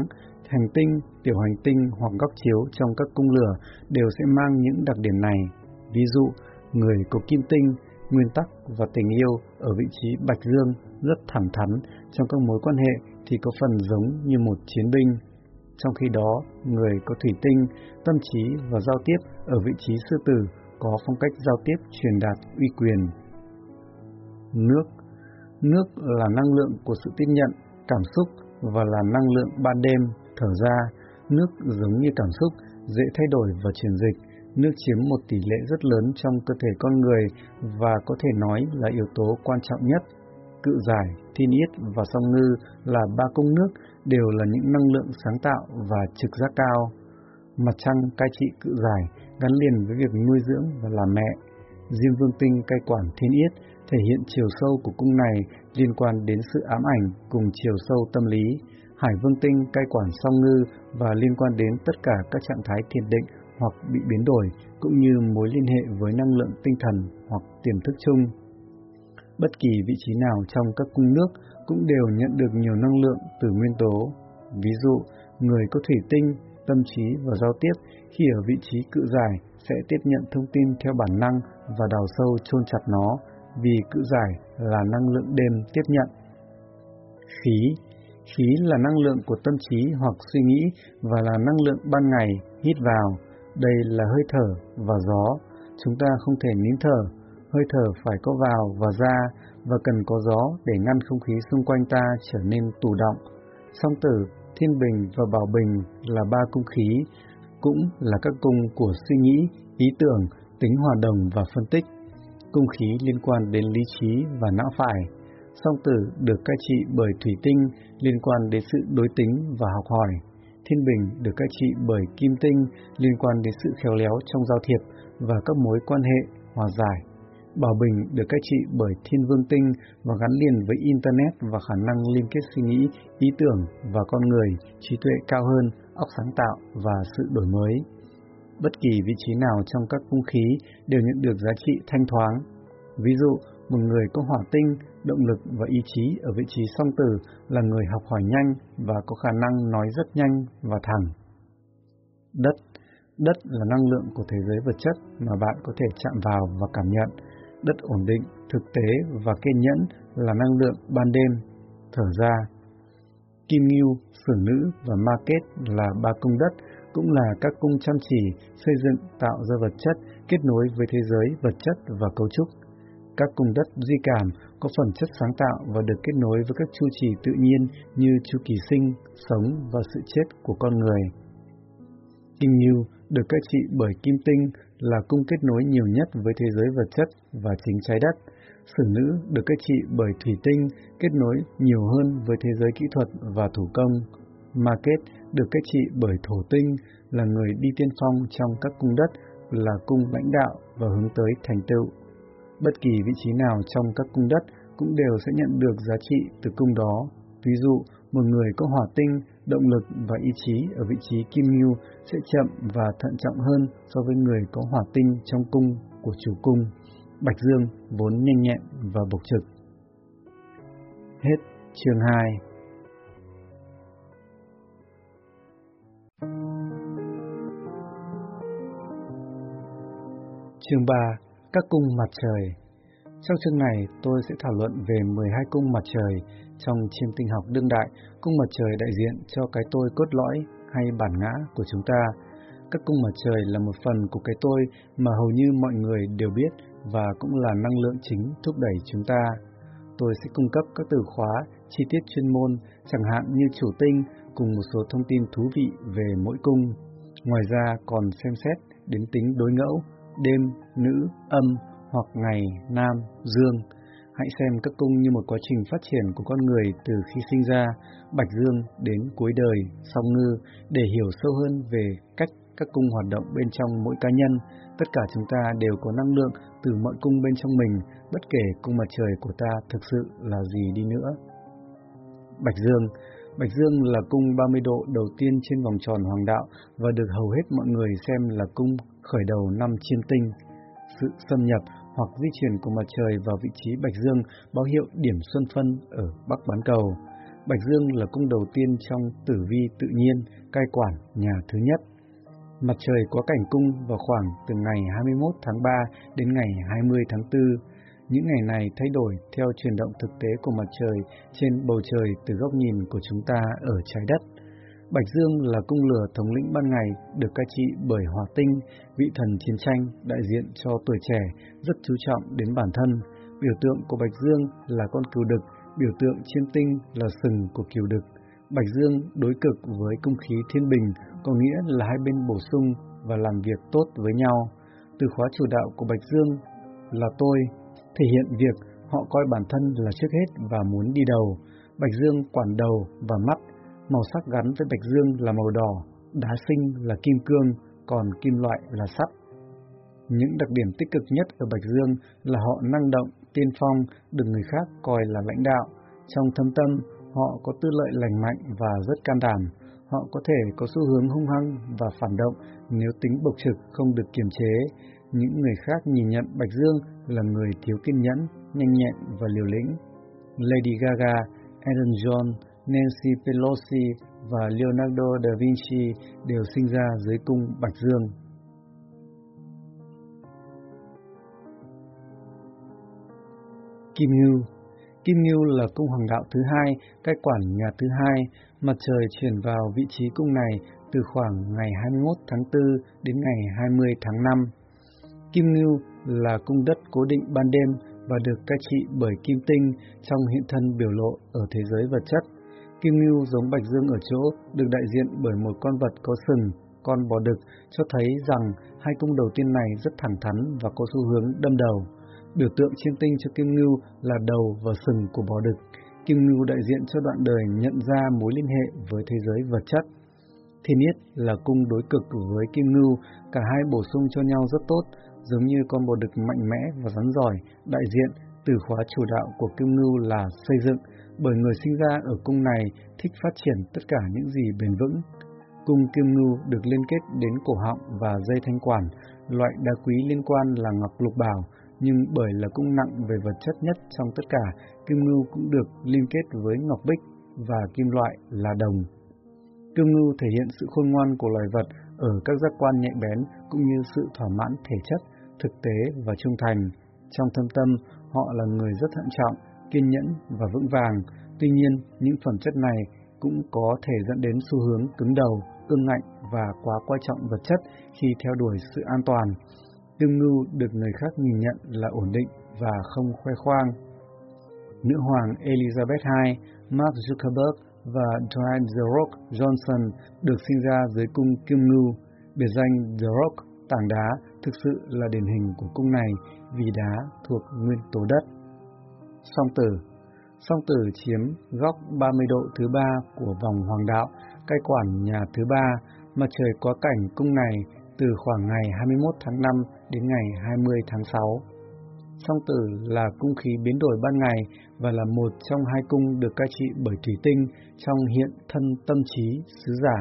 hành tinh, tiểu hành tinh hoặc góc chiếu trong các cung lửa đều sẽ mang những đặc điểm này. Ví dụ, người có kim tinh, nguyên tắc và tình yêu ở vị trí bạch dương rất thẳng thắn trong các mối quan hệ thì có phần giống như một chiến binh. Trong khi đó, người có thủy tinh, tâm trí và giao tiếp ở vị trí sư tử có phong cách giao tiếp truyền đạt uy quyền, Nước Nước là năng lượng của sự tiếp nhận, cảm xúc và là năng lượng ban đêm, thở ra. Nước giống như cảm xúc, dễ thay đổi và chuyển dịch. Nước chiếm một tỷ lệ rất lớn trong cơ thể con người và có thể nói là yếu tố quan trọng nhất. Cự giải, thiên yết và song ngư là ba cung nước đều là những năng lượng sáng tạo và trực giác cao. Mặt trăng cai trị cự giải gắn liền với việc nuôi dưỡng và làm mẹ. Diêm vương tinh cai quản thiên yết thể hiện chiều sâu của cung này liên quan đến sự ám ảnh cùng chiều sâu tâm lý. Hải vương tinh cai quản song ngư và liên quan đến tất cả các trạng thái thiền định hoặc bị biến đổi, cũng như mối liên hệ với năng lượng tinh thần hoặc tiềm thức chung. Bất kỳ vị trí nào trong các cung nước cũng đều nhận được nhiều năng lượng từ nguyên tố. Ví dụ, người có thủy tinh, tâm trí và giao tiếp khi ở vị trí cự giải sẽ tiếp nhận thông tin theo bản năng và đào sâu chôn chặt nó vì cự giải là năng lượng đêm tiếp nhận. Khí Khí là năng lượng của tâm trí hoặc suy nghĩ và là năng lượng ban ngày hít vào đây là hơi thở và gió, chúng ta không thể nín thở, hơi thở phải có vào và ra và cần có gió để ngăn không khí xung quanh ta trở nên tù động. Song tử, thiên bình và bảo bình là ba cung khí, cũng là các cung của suy nghĩ, ý tưởng, tính hòa đồng và phân tích. Cung khí liên quan đến lý trí và não phải. Song tử được cai trị bởi thủy tinh liên quan đến sự đối tính và học hỏi. Thiên Bình được cai trị bởi Kim Tinh liên quan đến sự khéo léo trong giao thiệp và các mối quan hệ hòa giải. Bảo Bình được cai trị bởi Thiên Vương Tinh và gắn liền với Internet và khả năng liên kết suy nghĩ, ý tưởng và con người, trí tuệ cao hơn, óc sáng tạo và sự đổi mới. Bất kỳ vị trí nào trong các cung khí đều nhận được giá trị thanh thoáng. Ví dụ, một người có hỏa tinh động lực và ý chí ở vị trí song tử là người học hỏi nhanh và có khả năng nói rất nhanh và thẳng. Đất Đất là năng lượng của thế giới vật chất mà bạn có thể chạm vào và cảm nhận. Đất ổn định, thực tế và kiên nhẫn là năng lượng ban đêm, thở ra. Kim Ngưu, Sử Nữ và Ma Kết là ba cung đất, cũng là các cung chăm chỉ xây dựng tạo ra vật chất kết nối với thế giới vật chất và cấu trúc. Các cung đất di cảm có phẩm chất sáng tạo và được kết nối với các chu trì tự nhiên như chu kỳ sinh, sống và sự chết của con người. Kim Ngưu được cai trị bởi Kim Tinh là cung kết nối nhiều nhất với thế giới vật chất và chính trái đất. Sử nữ được cai trị bởi Thủy Tinh kết nối nhiều hơn với thế giới kỹ thuật và thủ công. Ma Kết được kết trị bởi Thổ Tinh là người đi tiên phong trong các cung đất là cung lãnh đạo và hướng tới thành tựu. Bất kỳ vị trí nào trong các cung đất cũng đều sẽ nhận được giá trị từ cung đó. Ví dụ, một người có hỏa tinh, động lực và ý chí ở vị trí kim ngưu sẽ chậm và thận trọng hơn so với người có hỏa tinh trong cung của chủ cung. Bạch Dương vốn nhanh nhẹn và bộc trực. Hết chương 2 Chương 3 các cung mặt trời. Trong chương này, tôi sẽ thảo luận về 12 cung mặt trời trong chiêm tinh học đương đại, cung mặt trời đại diện cho cái tôi cốt lõi hay bản ngã của chúng ta. Các cung mặt trời là một phần của cái tôi mà hầu như mọi người đều biết và cũng là năng lượng chính thúc đẩy chúng ta. Tôi sẽ cung cấp các từ khóa, chi tiết chuyên môn, chẳng hạn như chủ tinh cùng một số thông tin thú vị về mỗi cung. Ngoài ra còn xem xét đến tính đối ngẫu, đêm, nữ, âm hoặc ngày, nam, dương. Hãy xem các cung như một quá trình phát triển của con người từ khi sinh ra, bạch dương đến cuối đời, song ngư, để hiểu sâu hơn về cách các cung hoạt động bên trong mỗi cá nhân. Tất cả chúng ta đều có năng lượng từ mọi cung bên trong mình, bất kể cung mặt trời của ta thực sự là gì đi nữa. Bạch Dương Bạch Dương là cung 30 độ đầu tiên trên vòng tròn hoàng đạo và được hầu hết mọi người xem là cung khởi đầu năm chiêm tinh. Sự xâm nhập hoặc di chuyển của mặt trời vào vị trí Bạch Dương báo hiệu điểm xuân phân ở Bắc bán cầu. Bạch Dương là cung đầu tiên trong tử vi tự nhiên, cai quản nhà thứ nhất. Mặt trời có cảnh cung vào khoảng từ ngày 21 tháng 3 đến ngày 20 tháng 4. Những ngày này thay đổi theo chuyển động thực tế của mặt trời trên bầu trời từ góc nhìn của chúng ta ở trái đất. Bạch Dương là cung lửa thống lĩnh ban ngày, được cai trị bởi Hòa tinh, vị thần chiến tranh, đại diện cho tuổi trẻ, rất chú trọng đến bản thân. Biểu tượng của Bạch Dương là con cừu đực, biểu tượng chiêm tinh là sừng của cừu đực. Bạch Dương đối cực với cung khí thiên bình, có nghĩa là hai bên bổ sung, và làm việc tốt với nhau. Từ khóa chủ đạo của Bạch Dương là tôi, thể hiện việc họ coi bản thân là trước hết và muốn đi đầu. Bạch Dương quản đầu và mắt, màu sắc gắn với Bạch Dương là màu đỏ, đá sinh là kim cương, còn kim loại là sắt. Những đặc điểm tích cực nhất ở Bạch Dương là họ năng động, tiên phong, được người khác coi là lãnh đạo. Trong thâm tâm, họ có tư lợi lành mạnh và rất can đảm. Họ có thể có xu hướng hung hăng và phản động nếu tính bộc trực không được kiềm chế. Những người khác nhìn nhận Bạch Dương là người thiếu kiên nhẫn, nhanh nhẹn và liều lĩnh. Lady Gaga, Elton John, Nancy Pelosi và Leonardo da Vinci đều sinh ra dưới cung Bạch Dương. Kim Ngưu Kim Ngưu là cung hoàng đạo thứ hai, cai quản nhà thứ hai. Mặt trời chuyển vào vị trí cung này từ khoảng ngày 21 tháng 4 đến ngày 20 tháng 5. Kim Ngưu là cung đất cố định ban đêm và được cai trị bởi kim tinh trong hiện thân biểu lộ ở thế giới vật chất. Kim Ngưu giống Bạch Dương ở chỗ được đại diện bởi một con vật có sừng, con bò đực, cho thấy rằng hai cung đầu tiên này rất thẳng thắn và có xu hướng đâm đầu. Biểu tượng chiêm tinh cho Kim Ngưu là đầu và sừng của bò đực. Kim Ngưu đại diện cho đoạn đời nhận ra mối liên hệ với thế giới vật chất. Thiên Yết là cung đối cực với Kim Ngưu, cả hai bổ sung cho nhau rất tốt, giống như con bò đực mạnh mẽ và rắn giỏi, đại diện từ khóa chủ đạo của Kim Ngưu là xây dựng, bởi người sinh ra ở cung này thích phát triển tất cả những gì bền vững. Cung Kim Ngưu được liên kết đến cổ họng và dây thanh quản, loại đá quý liên quan là ngọc lục bảo, nhưng bởi là cung nặng về vật chất nhất trong tất cả, kim ngưu cũng được liên kết với ngọc bích và kim loại là đồng. Kim ngưu thể hiện sự khôn ngoan của loài vật ở các giác quan nhạy bén cũng như sự thỏa mãn thể chất, thực tế và trung thành. Trong thâm tâm, họ là người rất thận trọng, kiên nhẫn và vững vàng. Tuy nhiên, những phẩm chất này cũng có thể dẫn đến xu hướng cứng đầu, cương ngạnh và quá quan trọng vật chất khi theo đuổi sự an toàn. Tương Ngưu được người khác nhìn nhận là ổn định và không khoe khoang. Nữ hoàng Elizabeth II, Mark Zuckerberg và Dwayne The Rock Johnson được sinh ra dưới cung Kim Ngưu. Biệt danh The Rock, tảng đá, thực sự là điển hình của cung này vì đá thuộc nguyên tố đất. Song tử Song tử chiếm góc 30 độ thứ ba của vòng hoàng đạo, cai quản nhà thứ ba, mặt trời có cảnh cung này từ khoảng ngày 21 tháng 5 đến ngày 20 tháng 6. Song tử là cung khí biến đổi ban ngày và là một trong hai cung được cai trị bởi thủy tinh trong hiện thân tâm trí sứ giả.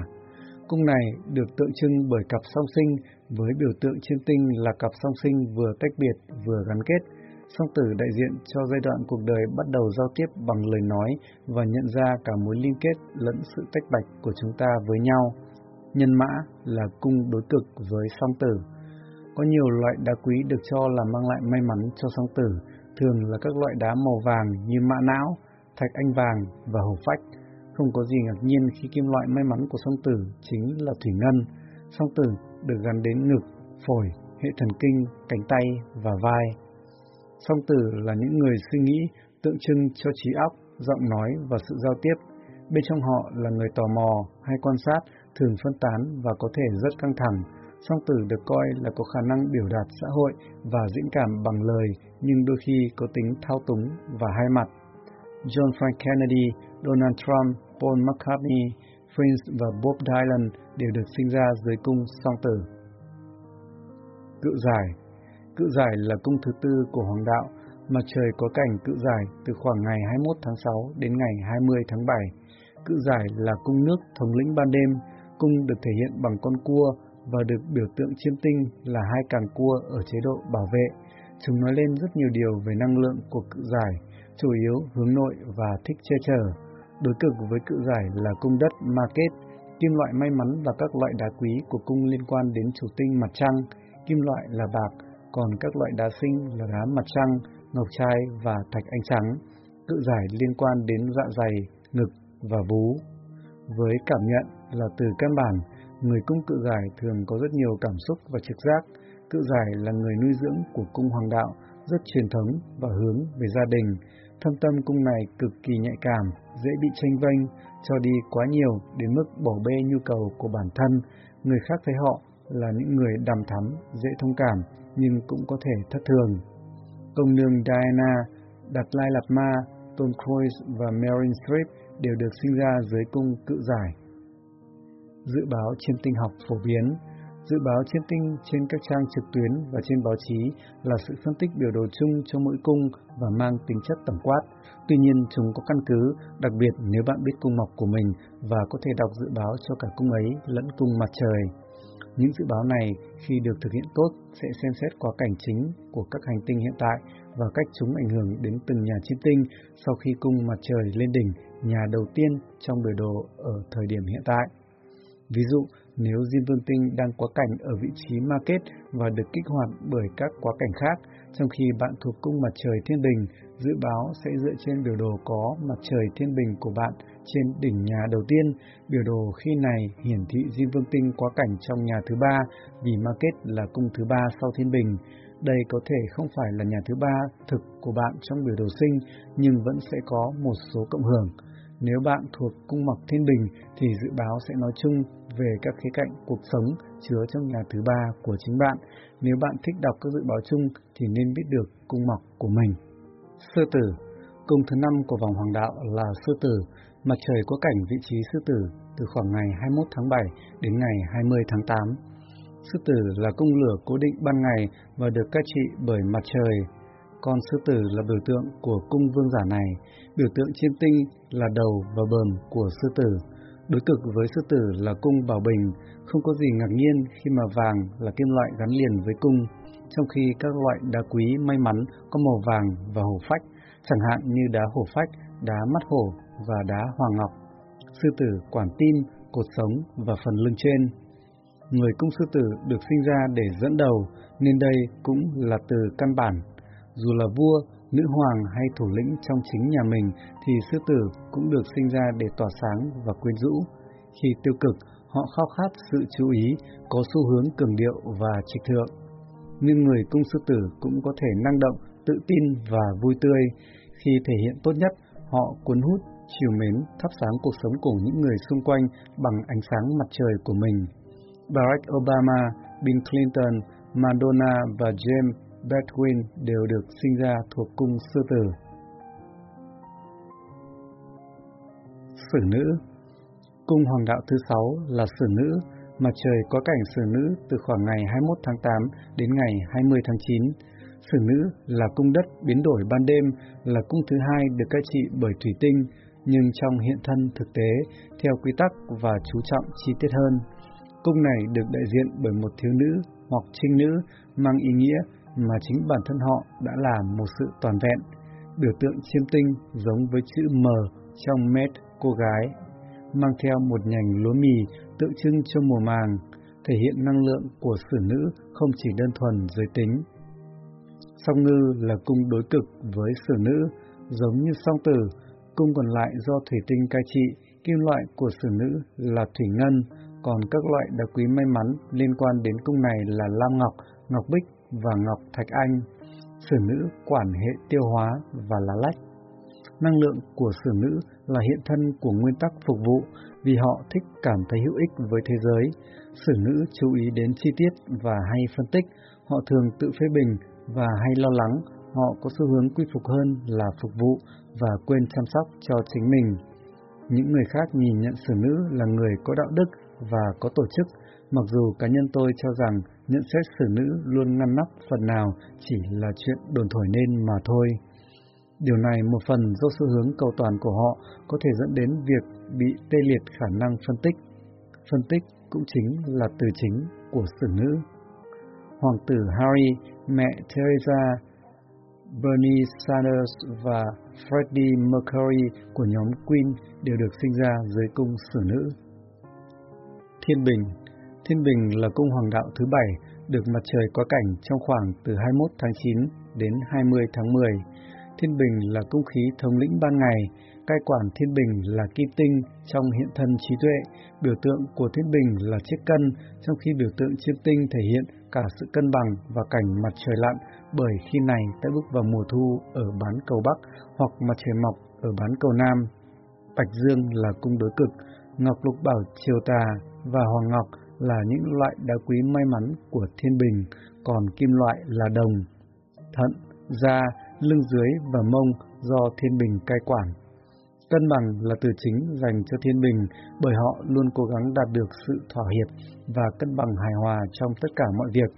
Cung này được tượng trưng bởi cặp song sinh với biểu tượng chiêm tinh là cặp song sinh vừa tách biệt vừa gắn kết. Song tử đại diện cho giai đoạn cuộc đời bắt đầu giao tiếp bằng lời nói và nhận ra cả mối liên kết lẫn sự tách bạch của chúng ta với nhau. Nhân mã là cung đối cực với song tử. Có nhiều loại đá quý được cho là mang lại may mắn cho song tử, thường là các loại đá màu vàng như mã não, thạch anh vàng và hổ phách. Không có gì ngạc nhiên khi kim loại may mắn của song tử chính là thủy ngân. Song tử được gắn đến ngực, phổi, hệ thần kinh, cánh tay và vai. Song tử là những người suy nghĩ, tượng trưng cho trí óc, giọng nói và sự giao tiếp. Bên trong họ là người tò mò hay quan sát, thường phân tán và có thể rất căng thẳng. Song tử được coi là có khả năng biểu đạt xã hội và diễn cảm bằng lời, nhưng đôi khi có tính thao túng và hai mặt. John Frank Kennedy, Donald Trump, Paul McCartney, Prince và Bob Dylan đều được sinh ra dưới cung song tử. Cự giải Cự giải là cung thứ tư của hoàng đạo, mặt trời có cảnh cự giải từ khoảng ngày 21 tháng 6 đến ngày 20 tháng 7. Cự giải là cung nước thống lĩnh ban đêm, cung được thể hiện bằng con cua và được biểu tượng chiêm tinh là hai càng cua ở chế độ bảo vệ. Chúng nói lên rất nhiều điều về năng lượng của cự giải, chủ yếu hướng nội và thích che chở. Đối cực với cự giải là cung đất Market, kim loại may mắn và các loại đá quý của cung liên quan đến chủ tinh mặt trăng, kim loại là bạc, còn các loại đá sinh là đá mặt trăng, ngọc trai và thạch anh trắng. Cự giải liên quan đến dạ dày, ngực và vú. Với cảm nhận là từ căn bản, người cung cự giải thường có rất nhiều cảm xúc và trực giác. Cự giải là người nuôi dưỡng của cung hoàng đạo, rất truyền thống và hướng về gia đình. Thâm tâm cung này cực kỳ nhạy cảm, dễ bị tranh vênh, cho đi quá nhiều đến mức bỏ bê nhu cầu của bản thân. Người khác thấy họ là những người đàm thắm, dễ thông cảm nhưng cũng có thể thất thường. Công nương Diana, Đạt Lai Lạt Ma, Tom Cruise và Meryl Streep đều được sinh ra dưới cung cự giải. Dự báo chiêm tinh học phổ biến Dự báo chiêm tinh trên các trang trực tuyến và trên báo chí là sự phân tích biểu đồ chung cho mỗi cung và mang tính chất tổng quát. Tuy nhiên, chúng có căn cứ, đặc biệt nếu bạn biết cung mọc của mình và có thể đọc dự báo cho cả cung ấy lẫn cung mặt trời. Những dự báo này khi được thực hiện tốt sẽ xem xét quá cảnh chính của các hành tinh hiện tại và cách chúng ảnh hưởng đến từng nhà chiêm tinh sau khi cung mặt trời lên đỉnh, nhà đầu tiên trong biểu đồ ở thời điểm hiện tại. Ví dụ, nếu Diêm Vương Tinh đang quá cảnh ở vị trí market và được kích hoạt bởi các quá cảnh khác, trong khi bạn thuộc cung mặt trời thiên bình, dự báo sẽ dựa trên biểu đồ có mặt trời thiên bình của bạn trên đỉnh nhà đầu tiên. Biểu đồ khi này hiển thị Diêm Vương Tinh quá cảnh trong nhà thứ ba vì market là cung thứ ba sau thiên bình. Đây có thể không phải là nhà thứ ba thực của bạn trong biểu đồ sinh, nhưng vẫn sẽ có một số cộng hưởng. Nếu bạn thuộc cung mọc thiên bình thì dự báo sẽ nói chung về các khía cạnh cuộc sống chứa trong nhà thứ ba của chính bạn. Nếu bạn thích đọc các dự báo chung thì nên biết được cung mọc của mình. Sư tử Cung thứ năm của vòng hoàng đạo là sư tử. Mặt trời có cảnh vị trí sư tử từ khoảng ngày 21 tháng 7 đến ngày 20 tháng 8. Sư tử là cung lửa cố định ban ngày và được cai trị bởi mặt trời. Còn sư tử là biểu tượng của cung vương giả này. Biểu tượng chiêm tinh là đầu và bờm của sư tử. Đối cực với sư tử là cung bảo bình, không có gì ngạc nhiên khi mà vàng là kim loại gắn liền với cung, trong khi các loại đá quý may mắn có màu vàng và hổ phách, chẳng hạn như đá hổ phách, đá mắt hổ và đá hoàng ngọc. Sư tử quản tim, cột sống và phần lưng trên. Người cung sư tử được sinh ra để dẫn đầu, nên đây cũng là từ căn bản. Dù là vua, nữ hoàng hay thủ lĩnh trong chính nhà mình thì sư tử cũng được sinh ra để tỏa sáng và quyến rũ. Khi tiêu cực, họ khao khát sự chú ý, có xu hướng cường điệu và trịch thượng. Nhưng người cung sư tử cũng có thể năng động, tự tin và vui tươi. Khi thể hiện tốt nhất, họ cuốn hút, chiều mến, thắp sáng cuộc sống của những người xung quanh bằng ánh sáng mặt trời của mình. Barack Obama, Bill Clinton, Madonna và James Baldwin đều được sinh ra thuộc cung sư tử. Sử nữ Cung hoàng đạo thứ sáu là sử nữ, mặt trời có cảnh sử nữ từ khoảng ngày 21 tháng 8 đến ngày 20 tháng 9. Sử nữ là cung đất biến đổi ban đêm, là cung thứ hai được cai trị bởi thủy tinh, nhưng trong hiện thân thực tế, theo quy tắc và chú trọng chi tiết hơn. Cung này được đại diện bởi một thiếu nữ hoặc trinh nữ mang ý nghĩa mà chính bản thân họ đã là một sự toàn vẹn. Biểu tượng chiêm tinh giống với chữ M trong mét cô gái, mang theo một nhành lúa mì tượng trưng cho mùa màng, thể hiện năng lượng của sử nữ không chỉ đơn thuần giới tính. Song ngư là cung đối cực với sử nữ, giống như song tử, cung còn lại do thủy tinh cai trị, kim loại của sử nữ là thủy ngân, còn các loại đá quý may mắn liên quan đến cung này là lam ngọc, ngọc bích và Ngọc Thạch Anh, sử nữ quản hệ tiêu hóa và lá lách. Năng lượng của sử nữ là hiện thân của nguyên tắc phục vụ vì họ thích cảm thấy hữu ích với thế giới. Sử nữ chú ý đến chi tiết và hay phân tích, họ thường tự phê bình và hay lo lắng, họ có xu hướng quy phục hơn là phục vụ và quên chăm sóc cho chính mình. Những người khác nhìn nhận sử nữ là người có đạo đức và có tổ chức, mặc dù cá nhân tôi cho rằng nhận xét xử nữ luôn ngăn nắp phần nào chỉ là chuyện đồn thổi nên mà thôi. Điều này một phần do xu hướng cầu toàn của họ có thể dẫn đến việc bị tê liệt khả năng phân tích. Phân tích cũng chính là từ chính của sử nữ. Hoàng tử Harry, mẹ Teresa, Bernie Sanders và Freddie Mercury của nhóm Queen đều được sinh ra dưới cung sử nữ. Thiên Bình Thiên Bình là cung hoàng đạo thứ bảy, được mặt trời quá cảnh trong khoảng từ 21 tháng 9 đến 20 tháng 10. Thiên Bình là cung khí thống lĩnh ban ngày, cai quản Thiên Bình là kim tinh trong hiện thân trí tuệ, biểu tượng của Thiên Bình là chiếc cân, trong khi biểu tượng chiêm tinh thể hiện cả sự cân bằng và cảnh mặt trời lặn, bởi khi này đã bước vào mùa thu ở bán cầu Bắc hoặc mặt trời mọc ở bán cầu Nam. Bạch Dương là cung đối cực, Ngọc Lục Bảo Triều Tà và Hoàng Ngọc là những loại đá quý may mắn của thiên bình, còn kim loại là đồng, thận, da, lưng dưới và mông do thiên bình cai quản. Cân bằng là từ chính dành cho thiên bình bởi họ luôn cố gắng đạt được sự thỏa hiệp và cân bằng hài hòa trong tất cả mọi việc.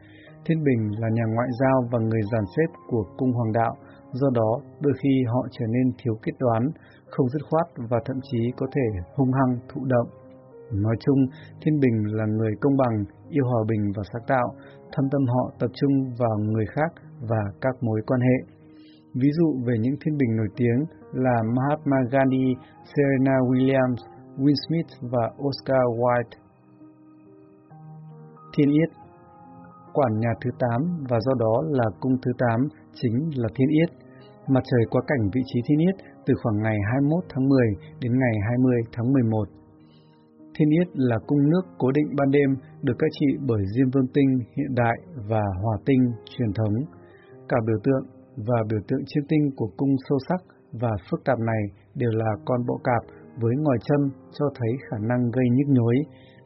Thiên bình là nhà ngoại giao và người giàn xếp của cung hoàng đạo, do đó đôi khi họ trở nên thiếu kết đoán, không dứt khoát và thậm chí có thể hung hăng thụ động. Nói chung, Thiên Bình là người công bằng, yêu hòa bình và sáng tạo, thâm tâm họ tập trung vào người khác và các mối quan hệ. Ví dụ về những thiên bình nổi tiếng là Mahatma Gandhi, Serena Williams, Will Smith và Oscar Wilde. Thiên Yết Quản nhà thứ 8 và do đó là cung thứ 8 chính là Thiên Yết. Mặt trời qua cảnh vị trí Thiên Yết từ khoảng ngày 21 tháng 10 đến ngày 20 tháng 11. Thiên Yết là cung nước cố định ban đêm được các trị bởi Diêm Vương Tinh hiện đại và Hòa Tinh truyền thống. Cả biểu tượng và biểu tượng chiêm tinh của cung sâu sắc và phức tạp này đều là con bộ cạp với ngòi châm cho thấy khả năng gây nhức nhối.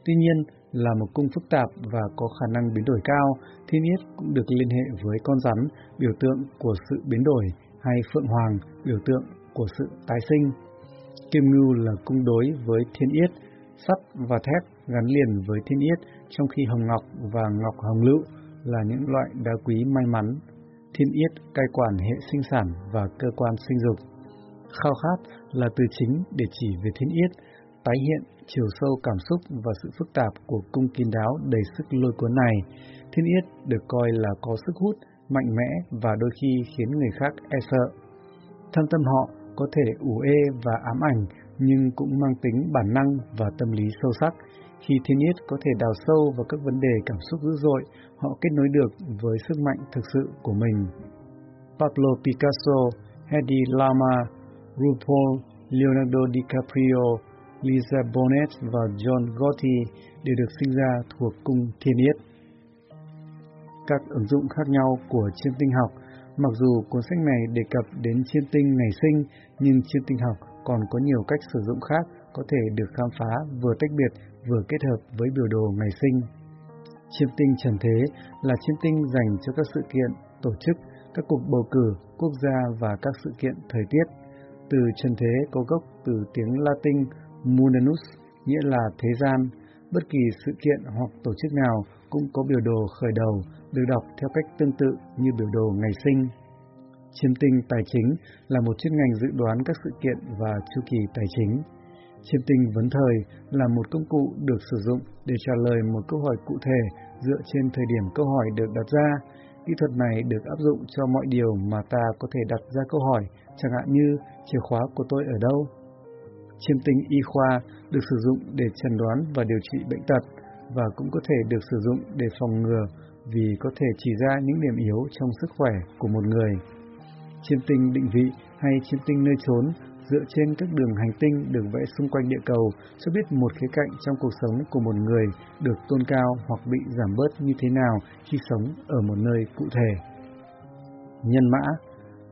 Tuy nhiên, là một cung phức tạp và có khả năng biến đổi cao, thiên yết cũng được liên hệ với con rắn, biểu tượng của sự biến đổi, hay phượng hoàng, biểu tượng của sự tái sinh. Kim ngưu là cung đối với thiên yết, sắt và thép gắn liền với thiên yết, trong khi hồng ngọc và ngọc hồng lựu là những loại đá quý may mắn thiên yết cai quản hệ sinh sản và cơ quan sinh dục. Khao khát là từ chính để chỉ về thiên yết, tái hiện chiều sâu cảm xúc và sự phức tạp của cung kín đáo đầy sức lôi cuốn này. Thiên yết được coi là có sức hút, mạnh mẽ và đôi khi khiến người khác e sợ. Thâm tâm họ có thể ủ ê và ám ảnh nhưng cũng mang tính bản năng và tâm lý sâu sắc, khi thiên yết có thể đào sâu vào các vấn đề cảm xúc dữ dội, họ kết nối được với sức mạnh thực sự của mình. Pablo Picasso, Hedy Lama, RuPaul, Leonardo DiCaprio, Lisa Bonet và John Gotti đều được sinh ra thuộc cung thiên yết. Các ứng dụng khác nhau của chiêm tinh học Mặc dù cuốn sách này đề cập đến chiêm tinh ngày sinh, nhưng chiêm tinh học còn có nhiều cách sử dụng khác có thể được khám phá vừa tách biệt vừa kết hợp với biểu đồ ngày sinh. Chiêm tinh trần thế là chiêm tinh dành cho các sự kiện, tổ chức, các cuộc bầu cử, quốc gia và các sự kiện thời tiết. Từ trần thế có gốc từ tiếng Latin Mundanus, nghĩa là thế gian. Bất kỳ sự kiện hoặc tổ chức nào cũng có biểu đồ khởi đầu, được đọc theo cách tương tự như biểu đồ ngày sinh. Chiêm tinh tài chính là một chuyên ngành dự đoán các sự kiện và chu kỳ tài chính. Chiêm tinh vấn thời là một công cụ được sử dụng để trả lời một câu hỏi cụ thể dựa trên thời điểm câu hỏi được đặt ra. Kỹ thuật này được áp dụng cho mọi điều mà ta có thể đặt ra câu hỏi, chẳng hạn như chìa khóa của tôi ở đâu. Chiêm tinh y khoa được sử dụng để chẩn đoán và điều trị bệnh tật và cũng có thể được sử dụng để phòng ngừa vì có thể chỉ ra những điểm yếu trong sức khỏe của một người. Chiêm tinh định vị hay chiêm tinh nơi trốn dựa trên các đường hành tinh được vẽ xung quanh địa cầu cho biết một khía cạnh trong cuộc sống của một người được tôn cao hoặc bị giảm bớt như thế nào khi sống ở một nơi cụ thể. Nhân mã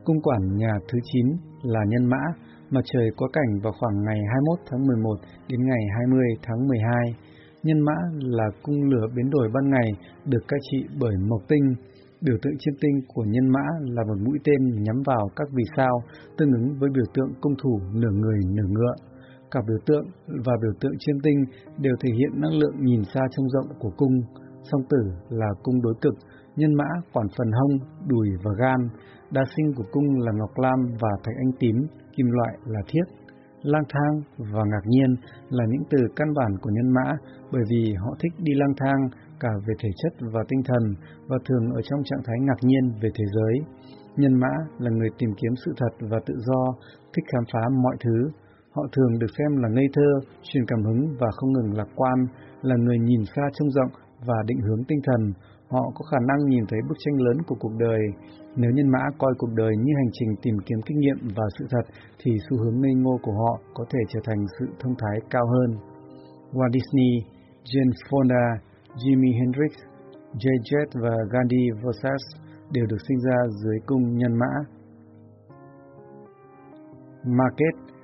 Cung quản nhà thứ 9 là nhân mã, mặt trời có cảnh vào khoảng ngày 21 tháng 11 đến ngày 20 tháng 12. Nhân mã là cung lửa biến đổi ban ngày được cai trị bởi mộc tinh, Biểu tượng chiêm tinh của nhân mã là một mũi tên nhắm vào các vì sao, tương ứng với biểu tượng công thủ nửa người nửa ngựa. Cả biểu tượng và biểu tượng chiêm tinh đều thể hiện năng lượng nhìn xa trông rộng của cung. Song tử là cung đối cực, nhân mã quản phần hông, đùi và gan. Đa sinh của cung là ngọc lam và thạch anh tím, kim loại là thiết. Lang thang và ngạc nhiên là những từ căn bản của nhân mã bởi vì họ thích đi lang thang cả về thể chất và tinh thần và thường ở trong trạng thái ngạc nhiên về thế giới. Nhân mã là người tìm kiếm sự thật và tự do, thích khám phá mọi thứ. Họ thường được xem là ngây thơ, truyền cảm hứng và không ngừng lạc quan, là người nhìn xa trông rộng và định hướng tinh thần. Họ có khả năng nhìn thấy bức tranh lớn của cuộc đời. Nếu nhân mã coi cuộc đời như hành trình tìm kiếm kinh nghiệm và sự thật, thì xu hướng ngây ngô của họ có thể trở thành sự thông thái cao hơn. Walt Disney, Jane Fonda, Jimi Hendrix, Jay Z và Gandhi Versace đều được sinh ra dưới cung nhân mã. Market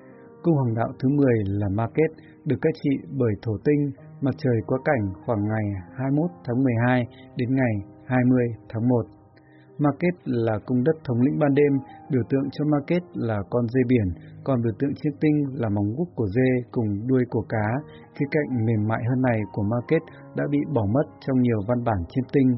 Cung hoàng đạo thứ 10 là Market, được cách trị bởi thổ tinh, mặt trời quá cảnh khoảng ngày 21 tháng 12 đến ngày 20 tháng 1. Market là cung đất thống lĩnh ban đêm, biểu tượng cho Market là con dê biển, còn biểu tượng chiếc tinh là móng guốc của dê cùng đuôi của cá. Khía cạnh mềm mại hơn này của Market đã bị bỏ mất trong nhiều văn bản chiêm tinh.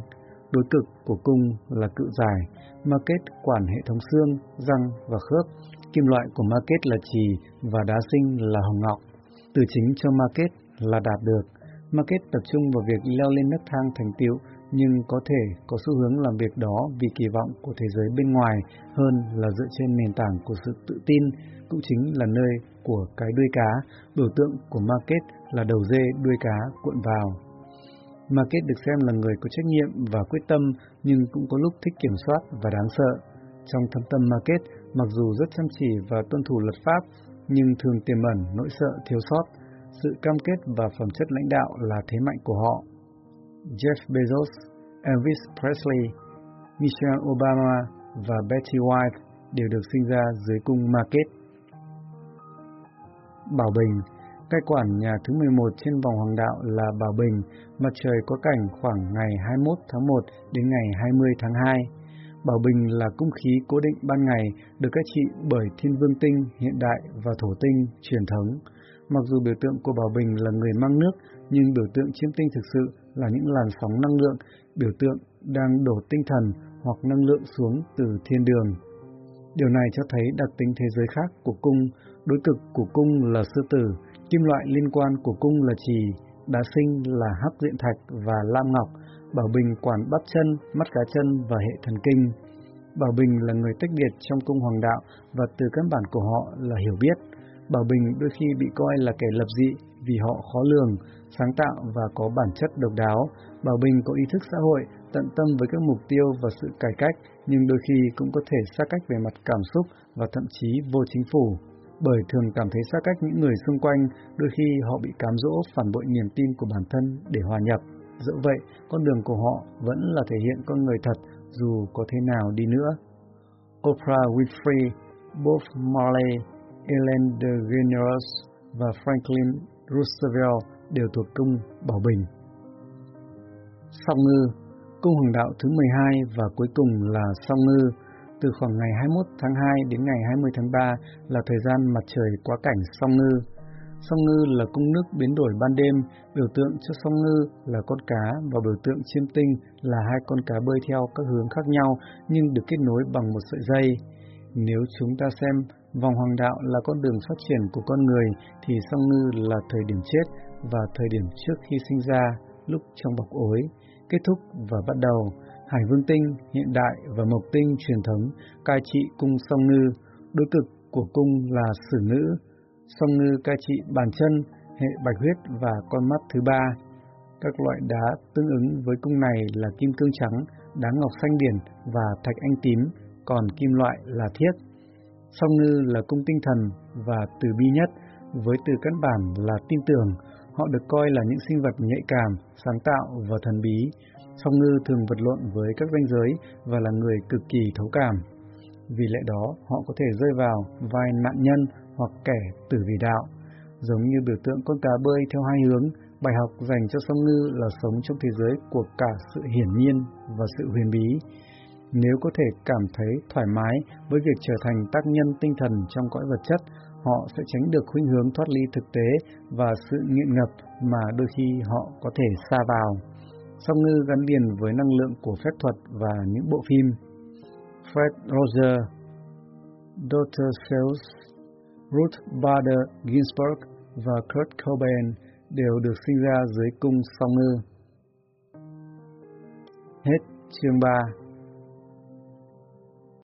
Đối cực của cung là cự dài, Market quản hệ thống xương, răng và khớp. Kim loại của Market là trì và đá sinh là hồng ngọc. Từ chính cho Market là đạt được. Market tập trung vào việc leo lên nấc thang thành tựu nhưng có thể có xu hướng làm việc đó vì kỳ vọng của thế giới bên ngoài hơn là dựa trên nền tảng của sự tự tin, cũng chính là nơi của cái đuôi cá, biểu tượng của market là đầu dê đuôi cá cuộn vào. Market được xem là người có trách nhiệm và quyết tâm nhưng cũng có lúc thích kiểm soát và đáng sợ. Trong thâm tâm market, mặc dù rất chăm chỉ và tuân thủ luật pháp, nhưng thường tiềm ẩn nỗi sợ thiếu sót, sự cam kết và phẩm chất lãnh đạo là thế mạnh của họ Jeff Bezos, Elvis Presley, Michelle Obama và Betty White đều được sinh ra dưới cung Market. Bảo Bình, cai quản nhà thứ 11 trên vòng hoàng đạo là Bảo Bình, mặt trời có cảnh khoảng ngày 21 tháng 1 đến ngày 20 tháng 2. Bảo Bình là cung khí cố định ban ngày được các trị bởi thiên vương tinh hiện đại và thổ tinh truyền thống. Mặc dù biểu tượng của Bảo Bình là người mang nước, nhưng biểu tượng chiếm tinh thực sự là những làn sóng năng lượng, biểu tượng đang đổ tinh thần hoặc năng lượng xuống từ thiên đường. Điều này cho thấy đặc tính thế giới khác của cung, đối cực của cung là sư tử, kim loại liên quan của cung là trì, đá sinh là hắc diện thạch và lam ngọc, Bảo Bình quản bắp chân, mắt cá chân và hệ thần kinh. Bảo Bình là người tách biệt trong cung hoàng đạo và từ căn bản của họ là hiểu biết. Bảo Bình đôi khi bị coi là kẻ lập dị vì họ khó lường, sáng tạo và có bản chất độc đáo. Bảo Bình có ý thức xã hội, tận tâm với các mục tiêu và sự cải cách, nhưng đôi khi cũng có thể xa cách về mặt cảm xúc và thậm chí vô chính phủ. Bởi thường cảm thấy xa cách những người xung quanh, đôi khi họ bị cám dỗ phản bội niềm tin của bản thân để hòa nhập. Dẫu vậy, con đường của họ vẫn là thể hiện con người thật dù có thế nào đi nữa. Oprah Winfrey, Bob Marley, Ellen DeGeneres và Franklin Roosevelt đều thuộc cung Bảo Bình. Song Ngư, cung hoàng đạo thứ 12 và cuối cùng là Song Ngư, từ khoảng ngày 21 tháng 2 đến ngày 20 tháng 3 là thời gian mặt trời quá cảnh Song Ngư. Song Ngư là cung nước biến đổi ban đêm, biểu tượng cho Song Ngư là con cá và biểu tượng chiêm tinh là hai con cá bơi theo các hướng khác nhau nhưng được kết nối bằng một sợi dây. Nếu chúng ta xem vòng hoàng đạo là con đường phát triển của con người thì Song Ngư là thời điểm chết và thời điểm trước khi sinh ra, lúc trong bọc ối, kết thúc và bắt đầu. Hải Vương Tinh hiện đại và Mộc Tinh truyền thống cai trị cung song ngư, đối cực của cung là sử nữ. Song ngư cai trị bàn chân, hệ bạch huyết và con mắt thứ ba. Các loại đá tương ứng với cung này là kim cương trắng, đá ngọc xanh biển và thạch anh tím, còn kim loại là thiết. Song ngư là cung tinh thần và từ bi nhất, với từ căn bản là tin tưởng, Họ được coi là những sinh vật nhạy cảm, sáng tạo và thần bí. Song ngư thường vật lộn với các ranh giới và là người cực kỳ thấu cảm. Vì lẽ đó, họ có thể rơi vào vai nạn nhân hoặc kẻ tử vì đạo. Giống như biểu tượng con cá bơi theo hai hướng, bài học dành cho song ngư là sống trong thế giới của cả sự hiển nhiên và sự huyền bí. Nếu có thể cảm thấy thoải mái với việc trở thành tác nhân tinh thần trong cõi vật chất, họ sẽ tránh được khuynh hướng thoát ly thực tế và sự nghiện ngập mà đôi khi họ có thể xa vào. Song ngư gắn liền với năng lượng của phép thuật và những bộ phim. Fred Roger, Dr. Seuss, Ruth Bader Ginsburg và Kurt Cobain đều được sinh ra dưới cung song ngư. Hết chương 3